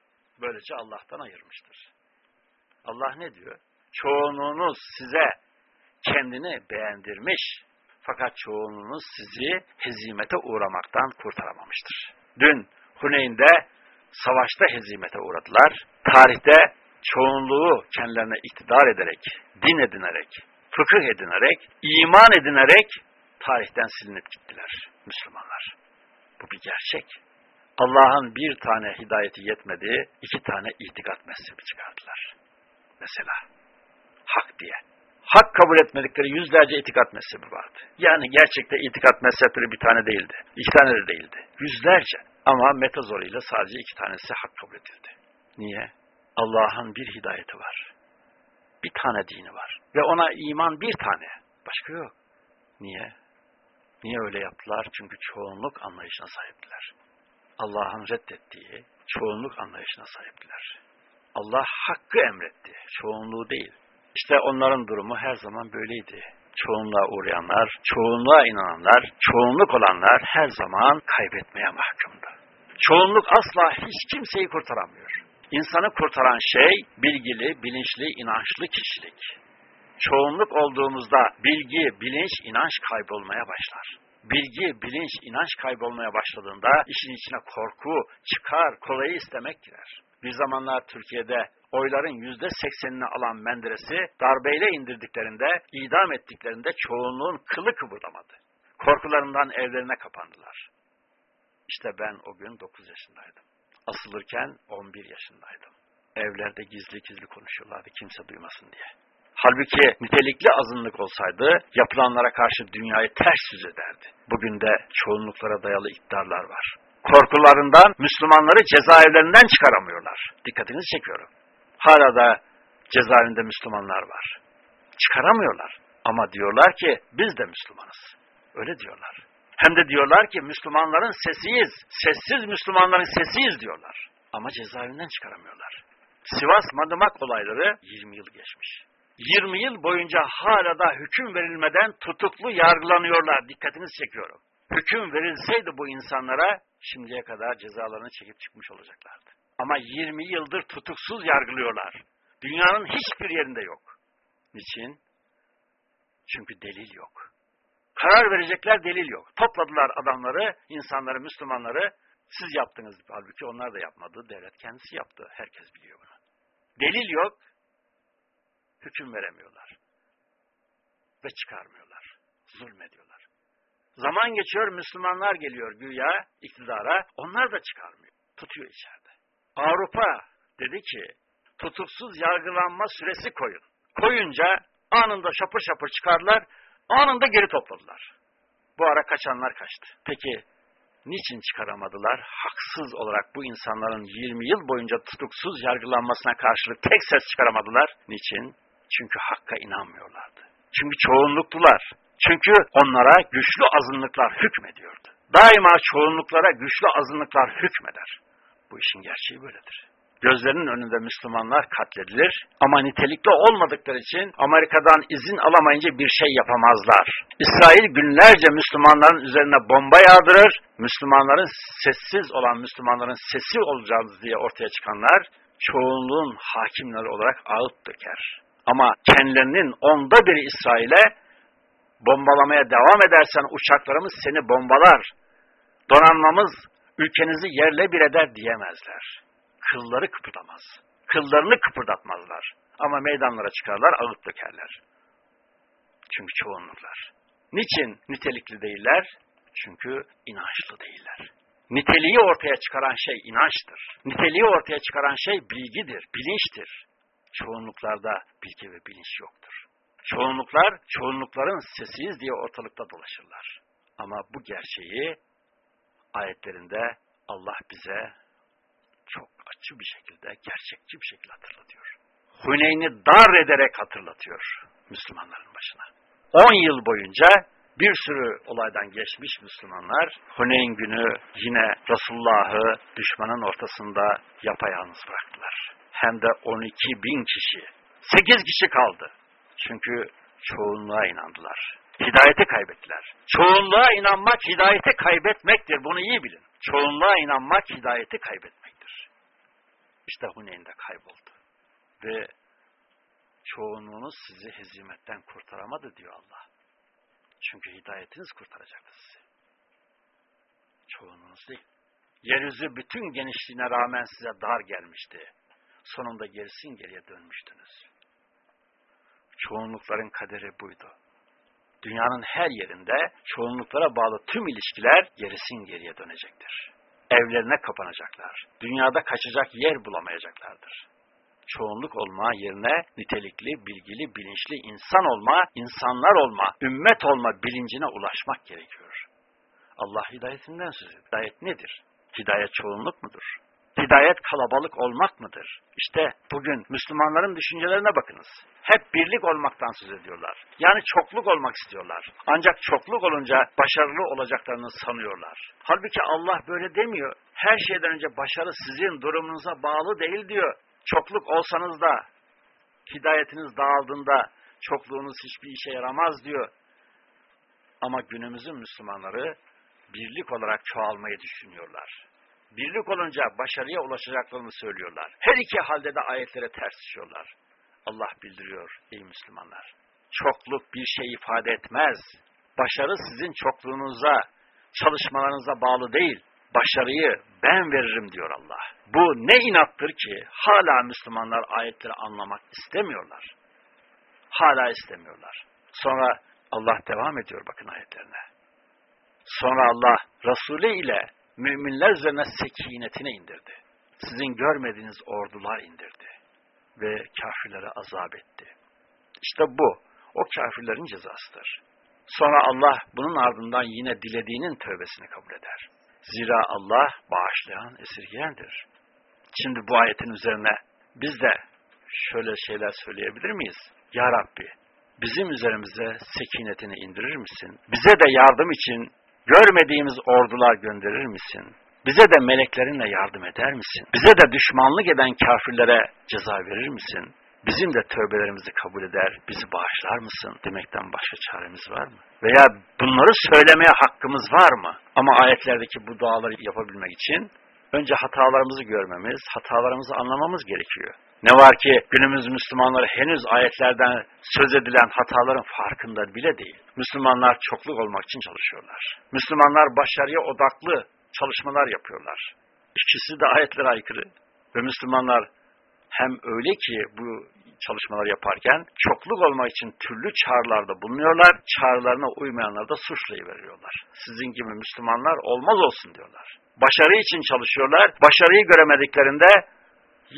Böylece Allah'tan ayırmıştır. Allah ne diyor? Çoğunluğunuz size kendini beğendirmiş, fakat çoğunluğunuz sizi hezimete uğramaktan kurtaramamıştır. Dün Huneyn'de savaşta hezimete uğradılar. Tarihte çoğunluğu kendilerine iktidar ederek, din edinerek, fıkıh edinerek, iman edinerek tarihten silinip gittiler Müslümanlar. Bu bir gerçek. Allah'ın bir tane hidayeti yetmedi, iki tane itikat mezhebi çıkardılar. Mesela hak diye. Hak kabul etmedikleri yüzlerce itikat mezhebi vardı. Yani gerçekte itikat mezhepleri bir tane değildi. İki tane de değildi. Yüzlerce. Ama metazoruyla sadece iki tanesi hak kabul edildi. Niye? Allah'ın bir hidayeti var. Bir tane dini var. Ve ona iman bir tane. Başka yok. Niye? Niye öyle yaptılar? Çünkü çoğunluk anlayışına sahiptiler. Allah'ın reddettiği çoğunluk anlayışına sahiptiler. Allah hakkı emretti, çoğunluğu değil. İşte onların durumu her zaman böyleydi. Çoğunluğa uğrayanlar, çoğunluğa inananlar, çoğunluk olanlar her zaman kaybetmeye mahkumdu. Çoğunluk asla hiç kimseyi kurtaramıyor. İnsanı kurtaran şey bilgili, bilinçli, inançlı kişilik. Çoğunluk olduğumuzda bilgi, bilinç, inanç kaybolmaya başlar. Bilgi, bilinç, inanç kaybolmaya başladığında işin içine korku, çıkar, kolayı istemek girer. Bir zamanlar Türkiye'de oyların yüzde seksenini alan Menderes'i darbeyle indirdiklerinde, idam ettiklerinde çoğunluğun kılı kıvırdamadı. Korkularından evlerine kapandılar. İşte ben o gün 9 yaşındaydım. Asılırken 11 yaşındaydım. Evlerde gizli gizli konuşuyorlardı kimse duymasın diye. Halbuki nitelikli azınlık olsaydı yapılanlara karşı dünyayı ters yüz ederdi. Bugün de çoğunluklara dayalı iktidarlar var. Korkularından Müslümanları cezaevlerinden çıkaramıyorlar. Dikkatinizi çekiyorum. Hala da cezaevinde Müslümanlar var. Çıkaramıyorlar. Ama diyorlar ki biz de Müslümanız. Öyle diyorlar. Hem de diyorlar ki Müslümanların sesiyiz. Sessiz Müslümanların sesiyiz diyorlar. Ama cezaevinden çıkaramıyorlar. Sivas Madımak olayları 20 yıl geçmiş. 20 yıl boyunca hala da hüküm verilmeden tutuklu yargılanıyorlar. Dikkatinizi çekiyorum. Hüküm verilseydi bu insanlara şimdiye kadar cezalarını çekip çıkmış olacaklardı. Ama 20 yıldır tutuksuz yargılıyorlar. Dünyanın hiçbir yerinde yok. Niçin? Çünkü delil yok. Karar verecekler delil yok. Topladılar adamları, insanları, Müslümanları. Siz yaptınız. Halbuki onlar da yapmadı. Devlet kendisi yaptı. Herkes biliyor bunu. Delil yok. Hüküm veremiyorlar. Ve çıkarmıyorlar. Zulmediyorlar. Zaman geçiyor, Müslümanlar geliyor güya iktidara. Onlar da çıkarmıyor. Tutuyor içeride. Avrupa dedi ki tutuksuz yargılanma süresi koyun. Koyunca anında şapır şapır çıkardılar, anında geri topladılar. Bu ara kaçanlar kaçtı. Peki Niçin çıkaramadılar? Haksız olarak bu insanların 20 yıl boyunca tutuksuz yargılanmasına karşılık tek ses çıkaramadılar. Niçin? Çünkü hakka inanmıyorlardı. Çünkü çoğunluktular. Çünkü onlara güçlü azınlıklar hükmediyordu. Daima çoğunluklara güçlü azınlıklar hükmeder. Bu işin gerçeği böyledir gözlerinin önünde Müslümanlar katledilir ama nitelikli olmadıkları için Amerika'dan izin alamayınca bir şey yapamazlar. İsrail günlerce Müslümanların üzerine bomba yağdırır, Müslümanların sessiz olan Müslümanların sesi olacağız diye ortaya çıkanlar çoğunluğun hakimleri olarak ağıt döker. Ama kendilerinin onda biri İsrail'e bombalamaya devam edersen uçaklarımız seni bombalar, donanmamız ülkenizi yerle bir eder diyemezler kılları kıpırdamaz. Kıllarını kıpırdatmazlar. Ama meydanlara çıkarlar, ağıt dökerler. Çünkü çoğunluklar. Niçin nitelikli değiller? Çünkü inançlı değiller. Niteliği ortaya çıkaran şey inançtır. Niteliği ortaya çıkaran şey bilgidir, bilinçtir. Çoğunluklarda bilgi ve bilinç yoktur. Çoğunluklar, çoğunlukların sesiyiz diye ortalıkta dolaşırlar. Ama bu gerçeği ayetlerinde Allah bize çok açı bir şekilde, gerçekçi bir şekilde hatırlatıyor. Huneyn'i dar ederek hatırlatıyor Müslümanların başına. 10 yıl boyunca bir sürü olaydan geçmiş Müslümanlar Huneyn günü yine Resulullah'ı düşmanın ortasında yapayalnız bıraktılar. Hem de 12 bin kişi. 8 kişi kaldı. Çünkü çoğunluğa inandılar. Hidayeti kaybettiler. Çoğunluğa inanmak hidayeti kaybetmektir. Bunu iyi bilin. Çoğunluğa inanmak hidayeti kaybetmek. İşte Huneyn'de kayboldu. Ve çoğunluğunuz sizi hezimetten kurtaramadı diyor Allah. Çünkü hidayetiniz kurtaracaktı sizi. Çoğunluğunuz değil. Yeryüzü bütün genişliğine rağmen size dar gelmişti. Sonunda gerisin geriye dönmüştünüz. Çoğunlukların kaderi buydu. Dünyanın her yerinde çoğunluklara bağlı tüm ilişkiler gerisin geriye dönecektir evlerine kapanacaklar. Dünyada kaçacak yer bulamayacaklardır. Çoğunluk olma yerine nitelikli, bilgili, bilinçli insan olma, insanlar olma, ümmet olma bilincine ulaşmak gerekiyor. Allah hidayetinden söz ediyor. Hidayet nedir? Hidayet çoğunluk mudur? Hidayet kalabalık olmak mıdır? İşte bugün Müslümanların düşüncelerine bakınız. Hep birlik olmaktan söz ediyorlar. Yani çokluk olmak istiyorlar. Ancak çokluk olunca başarılı olacaklarını sanıyorlar. Halbuki Allah böyle demiyor. Her şeyden önce başarı sizin durumunuza bağlı değil diyor. Çokluk olsanız da hidayetiniz dağıldığında çokluğunuz hiçbir işe yaramaz diyor. Ama günümüzün Müslümanları birlik olarak çoğalmayı düşünüyorlar birlik olunca başarıya ulaşacaklarını söylüyorlar. Her iki halde de ayetlere ters düşüyorlar. Allah bildiriyor ey Müslümanlar. Çokluk bir şey ifade etmez. Başarı sizin çokluğunuza, çalışmalarınıza bağlı değil. Başarıyı ben veririm diyor Allah. Bu ne inattır ki hala Müslümanlar ayetleri anlamak istemiyorlar. Hala istemiyorlar. Sonra Allah devam ediyor bakın ayetlerine. Sonra Allah Resulü ile müminler üzerine sekinetini indirdi. Sizin görmediğiniz ordular indirdi ve kafirlere azap etti. İşte bu, o kafirlerin cezasıdır. Sonra Allah bunun ardından yine dilediğinin tövbesini kabul eder. Zira Allah bağışlayan, esirgeyendir. Şimdi bu ayetin üzerine biz de şöyle şeyler söyleyebilir miyiz? Ya Rabbi, bizim üzerimize sekinetini indirir misin? Bize de yardım için görmediğimiz ordular gönderir misin? Bize de meleklerinle yardım eder misin? Bize de düşmanlık eden kafirlere ceza verir misin? Bizim de tövbelerimizi kabul eder, bizi bağışlar mısın demekten başka çaremiz var mı? Veya bunları söylemeye hakkımız var mı? Ama ayetlerdeki bu duaları yapabilmek için önce hatalarımızı görmemiz, hatalarımızı anlamamız gerekiyor. Ne var ki günümüz Müslümanları henüz ayetlerden söz edilen hataların farkında bile değil. Müslümanlar çokluk olmak için çalışıyorlar. Müslümanlar başarıya odaklı çalışmalar yapıyorlar. İkisi de ayetlere aykırı. Ve Müslümanlar hem öyle ki bu çalışmalar yaparken çokluk olmak için türlü çağrılarda bulunuyorlar. Çağrılarına uymayanlar da suçlayıveriyorlar. Sizin gibi Müslümanlar olmaz olsun diyorlar. Başarı için çalışıyorlar. Başarıyı göremediklerinde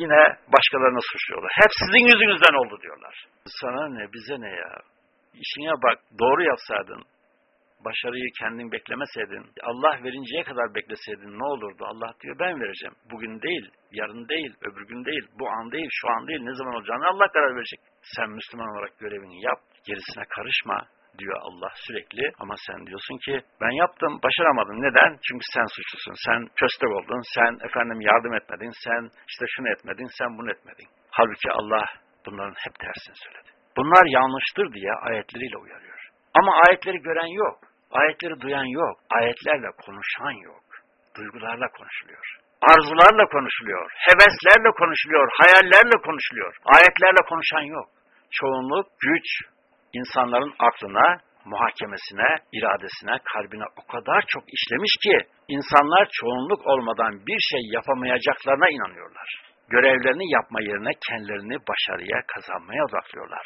yine başkalarına suçluyorlar. Hep sizin yüzünüzden oldu diyorlar. Sana ne bize ne ya? İşine bak doğru yapsaydın başarıyı kendin beklemeseydin, Allah verinceye kadar bekleseydin ne olurdu? Allah diyor ben vereceğim. Bugün değil, yarın değil, öbür gün değil, bu an değil, şu an değil, ne zaman olacağını Allah karar verecek. Sen Müslüman olarak görevini yap, gerisine karışma diyor Allah sürekli. Ama sen diyorsun ki ben yaptım başaramadım neden? Çünkü sen suçlusun. Sen köstek oldun. Sen efendim yardım etmedin. Sen işte şunu etmedin sen bunu etmedin. Halbuki Allah bunların hep tersini söyledi. Bunlar yanlıştır diye ayetleriyle uyarıyor. Ama ayetleri gören yok. Ayetleri duyan yok. Ayetlerle konuşan yok. Duygularla konuşuluyor. Arzularla konuşuluyor. Heveslerle konuşuluyor. Hayallerle konuşuluyor. Ayetlerle konuşan yok. Çoğunluk güç, insanların aklına, muhakemesine, iradesine, kalbine o kadar çok işlemiş ki insanlar çoğunluk olmadan bir şey yapamayacaklarına inanıyorlar. Görevlerini yapma yerine kendilerini başarıya kazanmaya odaklıyorlar.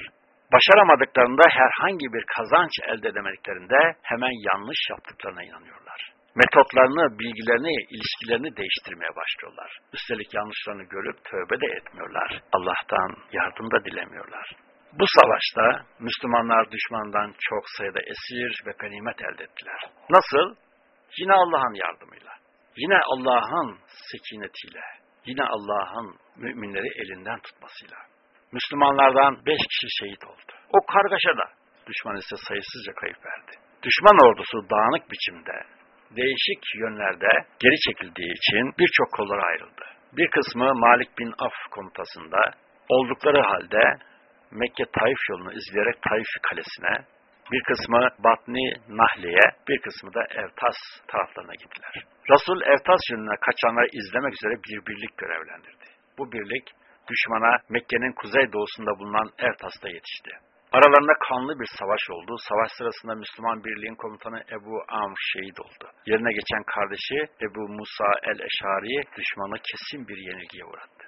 Başaramadıklarında herhangi bir kazanç elde edemediklerinde hemen yanlış yaptıklarına inanıyorlar. Metotlarını, bilgilerini, ilişkilerini değiştirmeye başlıyorlar. Üstelik yanlışlarını görüp tövbe de etmiyorlar. Allah'tan yardım da dilemiyorlar. Bu savaşta Müslümanlar düşmandan çok sayıda esir ve ganimet elde ettiler. Nasıl? Yine Allah'ın yardımıyla. Yine Allah'ın sekinetiyle. Yine Allah'ın müminleri elinden tutmasıyla. Müslümanlardan beş kişi şehit oldu. O kargaşada düşman ise sayısızca kayıp verdi. Düşman ordusu dağınık biçimde, değişik yönlerde geri çekildiği için birçok kollara ayrıldı. Bir kısmı Malik bin Af komutasında oldukları halde Mekke Taif yolunu izleyerek Taif kalesine, bir kısmı Batni Nahli'ye, bir kısmı da Evtas taraflarına gittiler. Resul Evtas yönüne kaçanları izlemek üzere bir birlik görevlendirdi. Bu birlik düşmana Mekke'nin kuzey doğusunda bulunan Ertas'ta yetişti. Aralarında kanlı bir savaş oldu. Savaş sırasında Müslüman birliğin komutanı Ebu Amr şehit oldu. Yerine geçen kardeşi Ebu Musa el-Eşari düşmanı kesin bir yenilgiye uğrattı.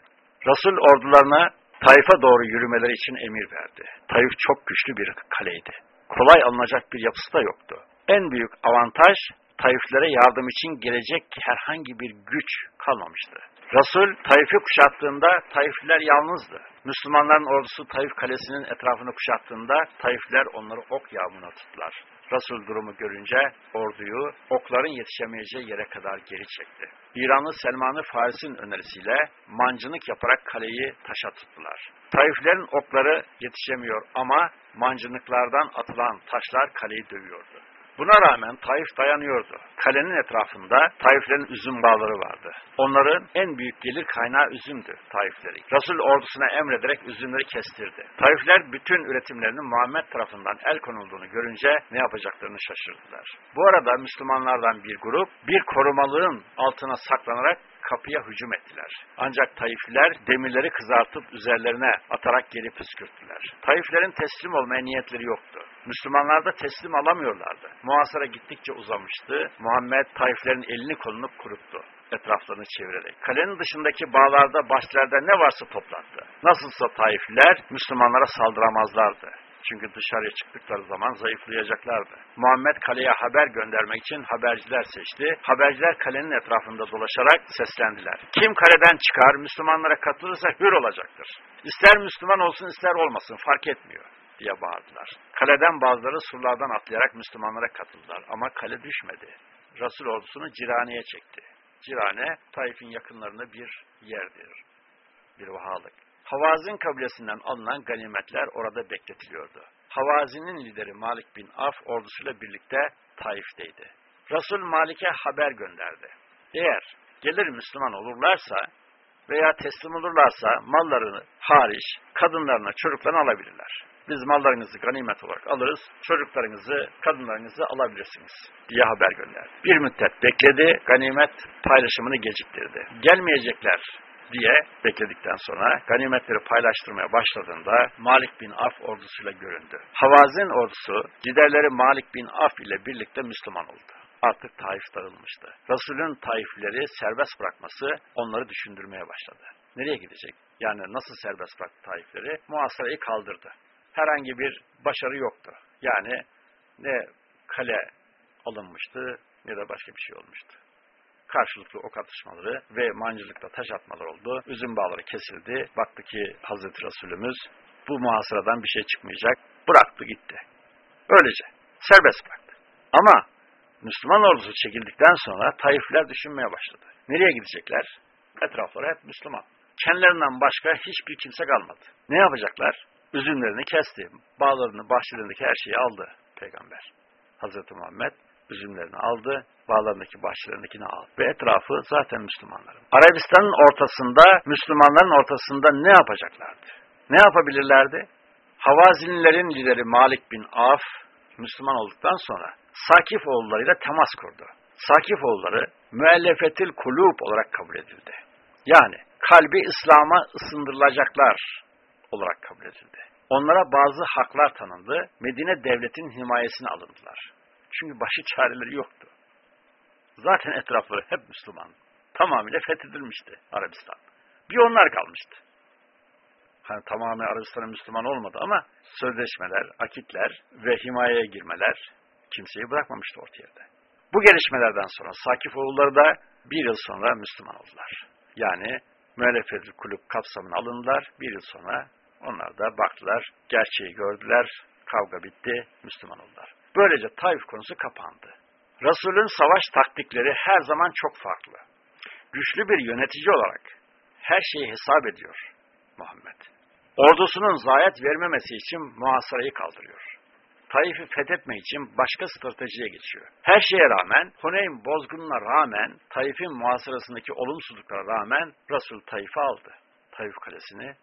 Resul ordularına Taif'e doğru yürümeleri için emir verdi. Taif çok güçlü bir kaleydi. Kolay alınacak bir yapısı da yoktu. En büyük avantaj Taiflere yardım için gelecek herhangi bir güç kalmamıştı. Resul Taif'i kuşattığında Taifliler yalnızdı. Müslümanların ordusu Taif kalesinin etrafını kuşattığında Taifliler onları ok yağmuruna tuttular. Resul durumu görünce orduyu okların yetişemeyeceği yere kadar geri çekti. İranlı Selman-ı Faris'in önerisiyle mancınık yaparak kaleyi taşa tuttular. Taiflerin okları yetişemiyor ama mancınıklardan atılan taşlar kaleyi dövüyordu. Buna rağmen Taif dayanıyordu. Kalenin etrafında Taiflerin üzüm bağları vardı. Onların en büyük gelir kaynağı üzümdü Taifleri. Resul ordusuna emrederek üzümleri kestirdi. Taifler bütün üretimlerinin Muhammed tarafından el konulduğunu görünce ne yapacaklarını şaşırdılar. Bu arada Müslümanlardan bir grup bir korumalığın altına saklanarak kapıya hücum ettiler. Ancak Taifliler demirleri kızartıp üzerlerine atarak geri püskürttüler. Taiflerin teslim olmaya niyetleri yoktu. Müslümanlar da teslim alamıyorlardı. Muhasara gittikçe uzamıştı. Muhammed Taiflerin elini kolunu kuruttu etraflarını çevirerek. Kalenin dışındaki bağlarda, başlarda ne varsa toplattı. Nasılsa Taifliler Müslümanlara saldıramazlardı. Çünkü dışarıya çıktıkları zaman zayıflayacaklardı. Muhammed kaleye haber göndermek için haberciler seçti. Haberciler kalenin etrafında dolaşarak seslendiler. Kim kaleden çıkar, Müslümanlara katılırsa hür olacaktır. İster Müslüman olsun ister olmasın fark etmiyor diye bağırdılar. Kaleden bazıları surlardan atlayarak Müslümanlara katıldılar ama kale düşmedi. Resul ordusunu Cirane'ye çekti. Cirane, Taif'in yakınlarında bir yerdir. Bir vahalık. Havazin kabilesinden alınan ganimetler orada bekletiliyordu. Havazi'nin lideri Malik bin Af ordusuyla birlikte Taif'teydi. Resul Malik'e haber gönderdi. Eğer gelir Müslüman olurlarsa veya teslim olurlarsa mallarını hariç kadınlarına, çocuklarına alabilirler. Biz mallarınızı ganimet olarak alırız, çocuklarınızı, kadınlarınızı alabilirsiniz diye haber gönderdi. Bir müddet bekledi, ganimet paylaşımını geciktirdi. Gelmeyecekler diye bekledikten sonra ganimetleri paylaştırmaya başladığında Malik bin Af ordusuyla göründü. Havazin ordusu liderleri Malik bin Af ile birlikte Müslüman oldu. Artık Taif dağılmıştı. Resulün Taifleri serbest bırakması onları düşündürmeye başladı. Nereye gidecek? Yani nasıl serbest bıraktı Taifleri? Muhasarayı kaldırdı. Herhangi bir başarı yoktu. Yani ne kale alınmıştı ne de başka bir şey olmuştu karşılıklı ok atışmaları ve mancılıkta taş atmalar oldu. Üzüm bağları kesildi. Baktı ki Hazreti Resulümüz bu muhasıradan bir şey çıkmayacak. Bıraktı gitti. Öylece. Serbest bıraktı. Ama Müslüman ordusu çekildikten sonra Taifliler düşünmeye başladı. Nereye gidecekler? Etrafları hep Müslüman. Kendilerinden başka hiçbir kimse kalmadı. Ne yapacaklar? Üzümlerini kesti. Bağlarını, bahçelerindeki her şeyi aldı peygamber. Hazreti Muhammed üzümlerini aldı, bağlarındaki bahçelerindekini aldı. Ve etrafı zaten Müslümanların. Arabistan'ın ortasında, Müslümanların ortasında ne yapacaklardı? Ne yapabilirlerdi? Havazinilerin lideri Malik bin Af, Müslüman olduktan sonra Sakif oğullarıyla temas kurdu. Sakif oğulları müellefetil kulub olarak kabul edildi. Yani kalbi İslam'a ısındırılacaklar olarak kabul edildi. Onlara bazı haklar tanındı. Medine devletin himayesine alındılar. Çünkü başı çareleri yoktu. Zaten etrafları hep Müslüman. Tamamıyla fethedilmişti Arabistan. Bir onlar kalmıştı. Hani tamamen Arabistan'ın Müslüman olmadı ama sözleşmeler, akitler ve himayeye girmeler kimseyi bırakmamıştı orta yerde. Bu gelişmelerden sonra Sakif oğulları da bir yıl sonra Müslüman oldular. Yani müellefetül kulüp kapsamına alındılar. Bir yıl sonra onlar da baktılar, gerçeği gördüler, kavga bitti, Müslüman oldular. Böylece Taif konusu kapandı. Resul'ün savaş taktikleri her zaman çok farklı. Güçlü bir yönetici olarak her şeyi hesap ediyor Muhammed. Ordusunun zayiat vermemesi için muhasarayı kaldırıyor. Taif'i fethetme için başka stratejiye geçiyor. Her şeye rağmen, Huneyn bozgununa rağmen, Taif'in muhasarasındaki olumsuzluklara rağmen Resul Taif'i aldı. Taif kalesini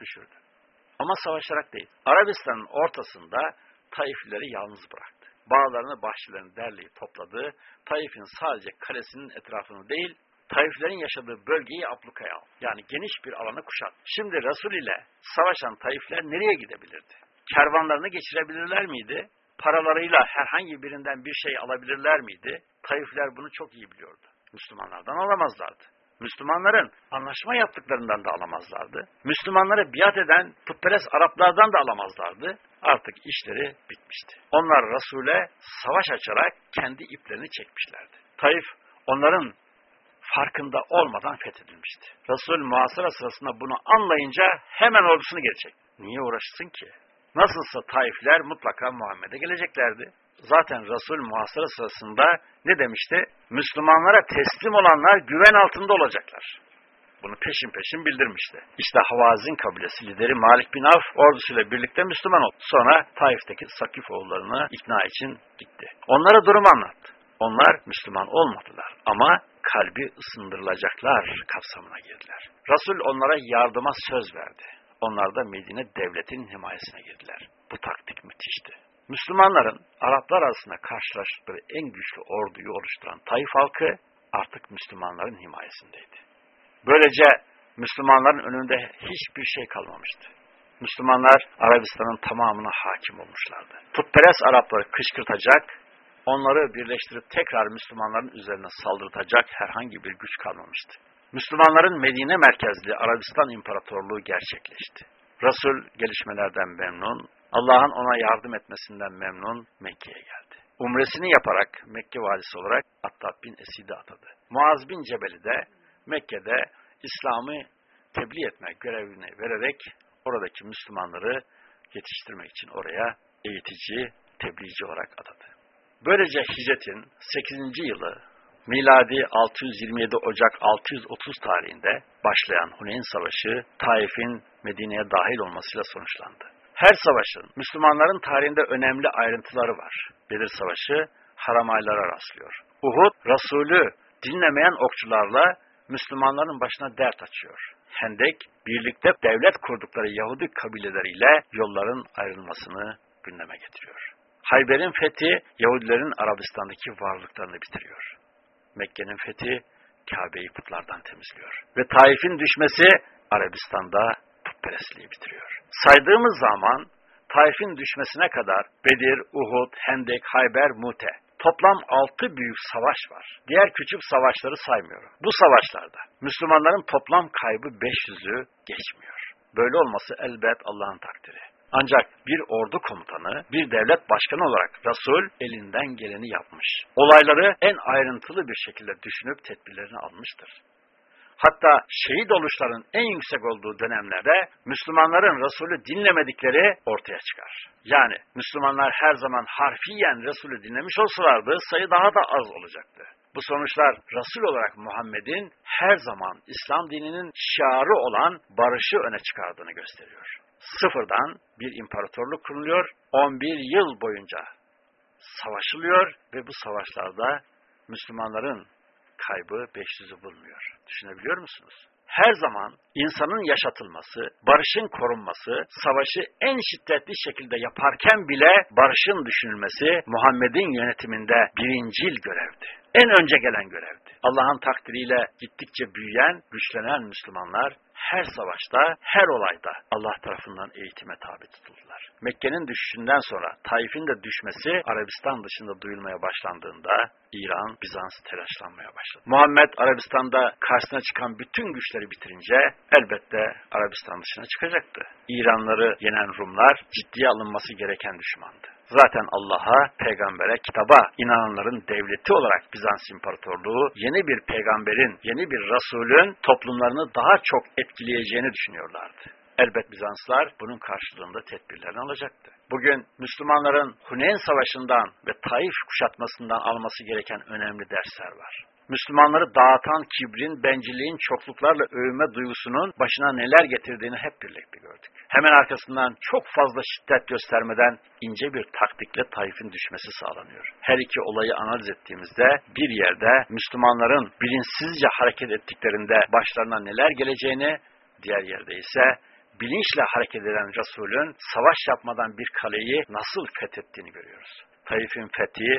düşürdü. Ama savaşarak değil. Arabistan'ın ortasında Taiflileri yalnız bıraktı. Bağlarını, bahçelerini derleyip topladı. Taif'in sadece kalesinin etrafını değil, Taiflerin yaşadığı bölgeyi ablukaya aldı. Yani geniş bir alanı kuşat. Şimdi Resul ile savaşan Taifler nereye gidebilirdi? Kervanlarını geçirebilirler miydi? Paralarıyla herhangi birinden bir şey alabilirler miydi? Taifler bunu çok iyi biliyordu. Müslümanlardan alamazlardı. Müslümanların anlaşma yaptıklarından da alamazlardı. Müslümanları biat eden putperest Araplardan da alamazlardı. Artık işleri bitmişti. Onlar Resul'e savaş açarak kendi iplerini çekmişlerdi. Taif onların farkında olmadan fethedilmişti. Resul muhasara sırasında bunu anlayınca hemen ordusunu geri. Niye uğraşsın ki? Nasılsa Taifler mutlaka Muhammed'e geleceklerdi. Zaten Resul muhasara sırasında ne demişti? Müslümanlara teslim olanlar güven altında olacaklar. Bunu peşin peşin bildirmişti. İşte Havazin kabilesi lideri Malik bin Avf ordusuyla birlikte Müslüman oldu. Sonra Taif'teki Sakif oğullarını ikna için gitti. Onlara durumu anlattı. Onlar Müslüman olmadılar ama kalbi ısındırılacaklar kapsamına girdiler. Resul onlara yardıma söz verdi. Onlar da Medine devletin himayesine girdiler. Bu taktik müthişti. Müslümanların Araplar arasında karşılaştıkları en güçlü orduyu oluşturan Taif halkı artık Müslümanların himayesindeydi. Böylece Müslümanların önünde hiçbir şey kalmamıştı. Müslümanlar Arabistan'ın tamamına hakim olmuşlardı. Putperest Arapları kışkırtacak, onları birleştirip tekrar Müslümanların üzerine saldırtacak herhangi bir güç kalmamıştı. Müslümanların Medine merkezli Arabistan İmparatorluğu gerçekleşti. Resul gelişmelerden memnun, Allah'ın ona yardım etmesinden memnun Mekke'ye geldi. Umresini yaparak Mekke valisi olarak Attab bin Esid'i atadı. Muaz bin Cebel'i de Mekke'de İslam'ı tebliğ etmek görevini vererek oradaki Müslümanları yetiştirmek için oraya eğitici, tebliğci olarak atadı. Böylece hicretin 8. yılı miladi 627 Ocak 630 tarihinde başlayan Huneyn Savaşı Taif'in Medine'ye dahil olmasıyla sonuçlandı. Her savaşın Müslümanların tarihinde önemli ayrıntıları var. Bedir Savaşı haram aylara rastlıyor. Uhud, Resulü dinlemeyen okçularla Müslümanların başına dert açıyor. Hendek, birlikte devlet kurdukları Yahudi kabileleriyle yolların ayrılmasını gündeme getiriyor. Hayber'in fethi Yahudilerin Arabistan'daki varlıklarını bitiriyor. Mekke'nin fethi Kabe'yi putlardan temizliyor. Ve Taif'in düşmesi Arabistan'da putperestliği bitiriyor. Saydığımız zaman Taif'in düşmesine kadar Bedir, Uhud, Hendek, Hayber, Mute toplam altı büyük savaş var. Diğer küçük savaşları saymıyorum. Bu savaşlarda Müslümanların toplam kaybı 500'ü geçmiyor. Böyle olması elbet Allah'ın takdiri. Ancak bir ordu komutanı, bir devlet başkanı olarak Resul elinden geleni yapmış. Olayları en ayrıntılı bir şekilde düşünüp tedbirlerini almıştır. Hatta şehit oluşların en yüksek olduğu dönemlerde Müslümanların Resulü dinlemedikleri ortaya çıkar. Yani Müslümanlar her zaman harfiyen Resulü dinlemiş olsalardı sayı daha da az olacaktı. Bu sonuçlar Resul olarak Muhammed'in her zaman İslam dininin şiarı olan barışı öne çıkardığını gösteriyor. Sıfırdan bir imparatorluk kuruluyor, 11 yıl boyunca savaşılıyor ve bu savaşlarda Müslümanların kaybı 500'ü bulmuyor. Düşünebiliyor musunuz? Her zaman insanın yaşatılması, barışın korunması, savaşı en şiddetli şekilde yaparken bile barışın düşünülmesi Muhammed'in yönetiminde birincil görevdi. En önce gelen görevdi. Allah'ın takdiriyle gittikçe büyüyen, güçlenen Müslümanlar her savaşta, her olayda Allah tarafından eğitime tabi tutuldular. Mekke'nin düşüşünden sonra Taif'in de düşmesi Arabistan dışında duyulmaya başlandığında İran, Bizans telaşlanmaya başladı. Muhammed Arabistan'da karşısına çıkan bütün güçleri bitirince elbette Arabistan dışına çıkacaktı. İranları yenen Rumlar ciddiye alınması gereken düşmandı. Zaten Allah'a, peygambere, kitaba inananların devleti olarak Bizans İmparatorluğu yeni bir peygamberin, yeni bir Resulün toplumlarını daha çok etkileyeceğini düşünüyorlardı. Elbet Bizanslar bunun karşılığında tedbirlerini alacaktı. Bugün Müslümanların Huneyn Savaşı'ndan ve Taif kuşatmasından alması gereken önemli dersler var. Müslümanları dağıtan kibrin, bencilliğin, çokluklarla övünme duygusunun başına neler getirdiğini hep birlikte gördük. Hemen arkasından çok fazla şiddet göstermeden ince bir taktikle Taif'in düşmesi sağlanıyor. Her iki olayı analiz ettiğimizde bir yerde Müslümanların bilinçsizce hareket ettiklerinde başlarına neler geleceğini, diğer yerde ise bilinçle hareket eden Resul'ün savaş yapmadan bir kaleyi nasıl fethettiğini görüyoruz. Taif'in fethi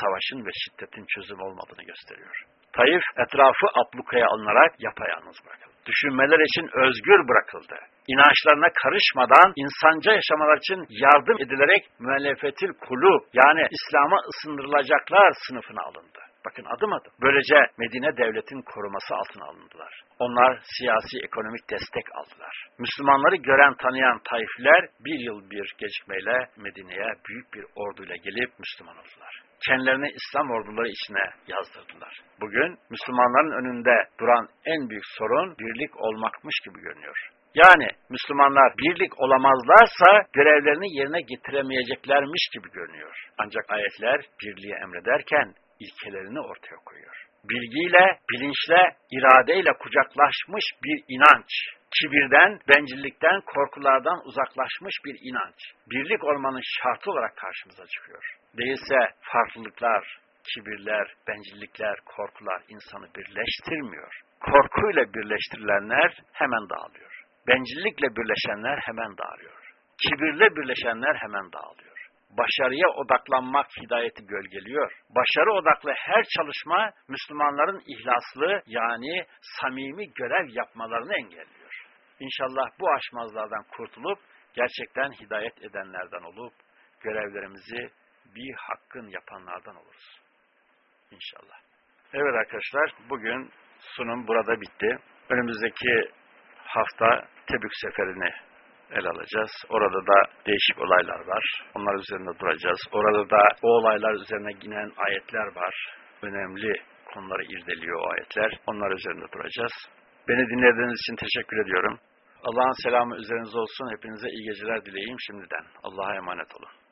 savaşın ve şiddetin çözüm olmadığını gösteriyor. Taif etrafı ablukaya alınarak yapayalnız bırakıldı. Düşünmeler için özgür bırakıldı. İnançlarına karışmadan insanca yaşamalar için yardım edilerek müellefetil kulu yani İslam'a ısındırılacaklar sınıfına alındı. Bakın adım adım. Böylece Medine devletin koruması altına alındılar. Onlar siyasi ekonomik destek aldılar. Müslümanları gören tanıyan Taifliler bir yıl bir gecikmeyle Medine'ye büyük bir orduyla gelip Müslüman oldular. Kendilerini İslam orduları içine yazdırdılar. Bugün Müslümanların önünde duran en büyük sorun birlik olmakmış gibi görünüyor. Yani Müslümanlar birlik olamazlarsa görevlerini yerine getiremeyeceklermiş gibi görünüyor. Ancak ayetler birliği emrederken ilkelerini ortaya koyuyor. Bilgiyle, bilinçle, iradeyle kucaklaşmış bir inanç. Kibirden, bencillikten, korkulardan uzaklaşmış bir inanç. Birlik olmanın şartı olarak karşımıza çıkıyor. Değilse farklılıklar, kibirler, bencillikler, korkular insanı birleştirmiyor. Korkuyla birleştirilenler hemen dağılıyor. Bencillikle birleşenler hemen dağılıyor. Kibirle birleşenler hemen dağılıyor başarıya odaklanmak hidayeti gölgeliyor. Başarı odaklı her çalışma Müslümanların ihlaslı yani samimi görev yapmalarını engelliyor. İnşallah bu aşmazlardan kurtulup gerçekten hidayet edenlerden olup görevlerimizi bir hakkın yapanlardan oluruz. İnşallah. Evet arkadaşlar bugün sunum burada bitti. Önümüzdeki hafta Tebük seferini ele alacağız. Orada da değişik olaylar var. Onlar üzerinde duracağız. Orada da o olaylar üzerine ginen ayetler var. Önemli konuları irdeliyor o ayetler. Onlar üzerinde duracağız. Beni dinlediğiniz için teşekkür ediyorum. Allah'ın selamı üzerinize olsun. Hepinize iyi geceler dileyeyim şimdiden. Allah'a emanet olun.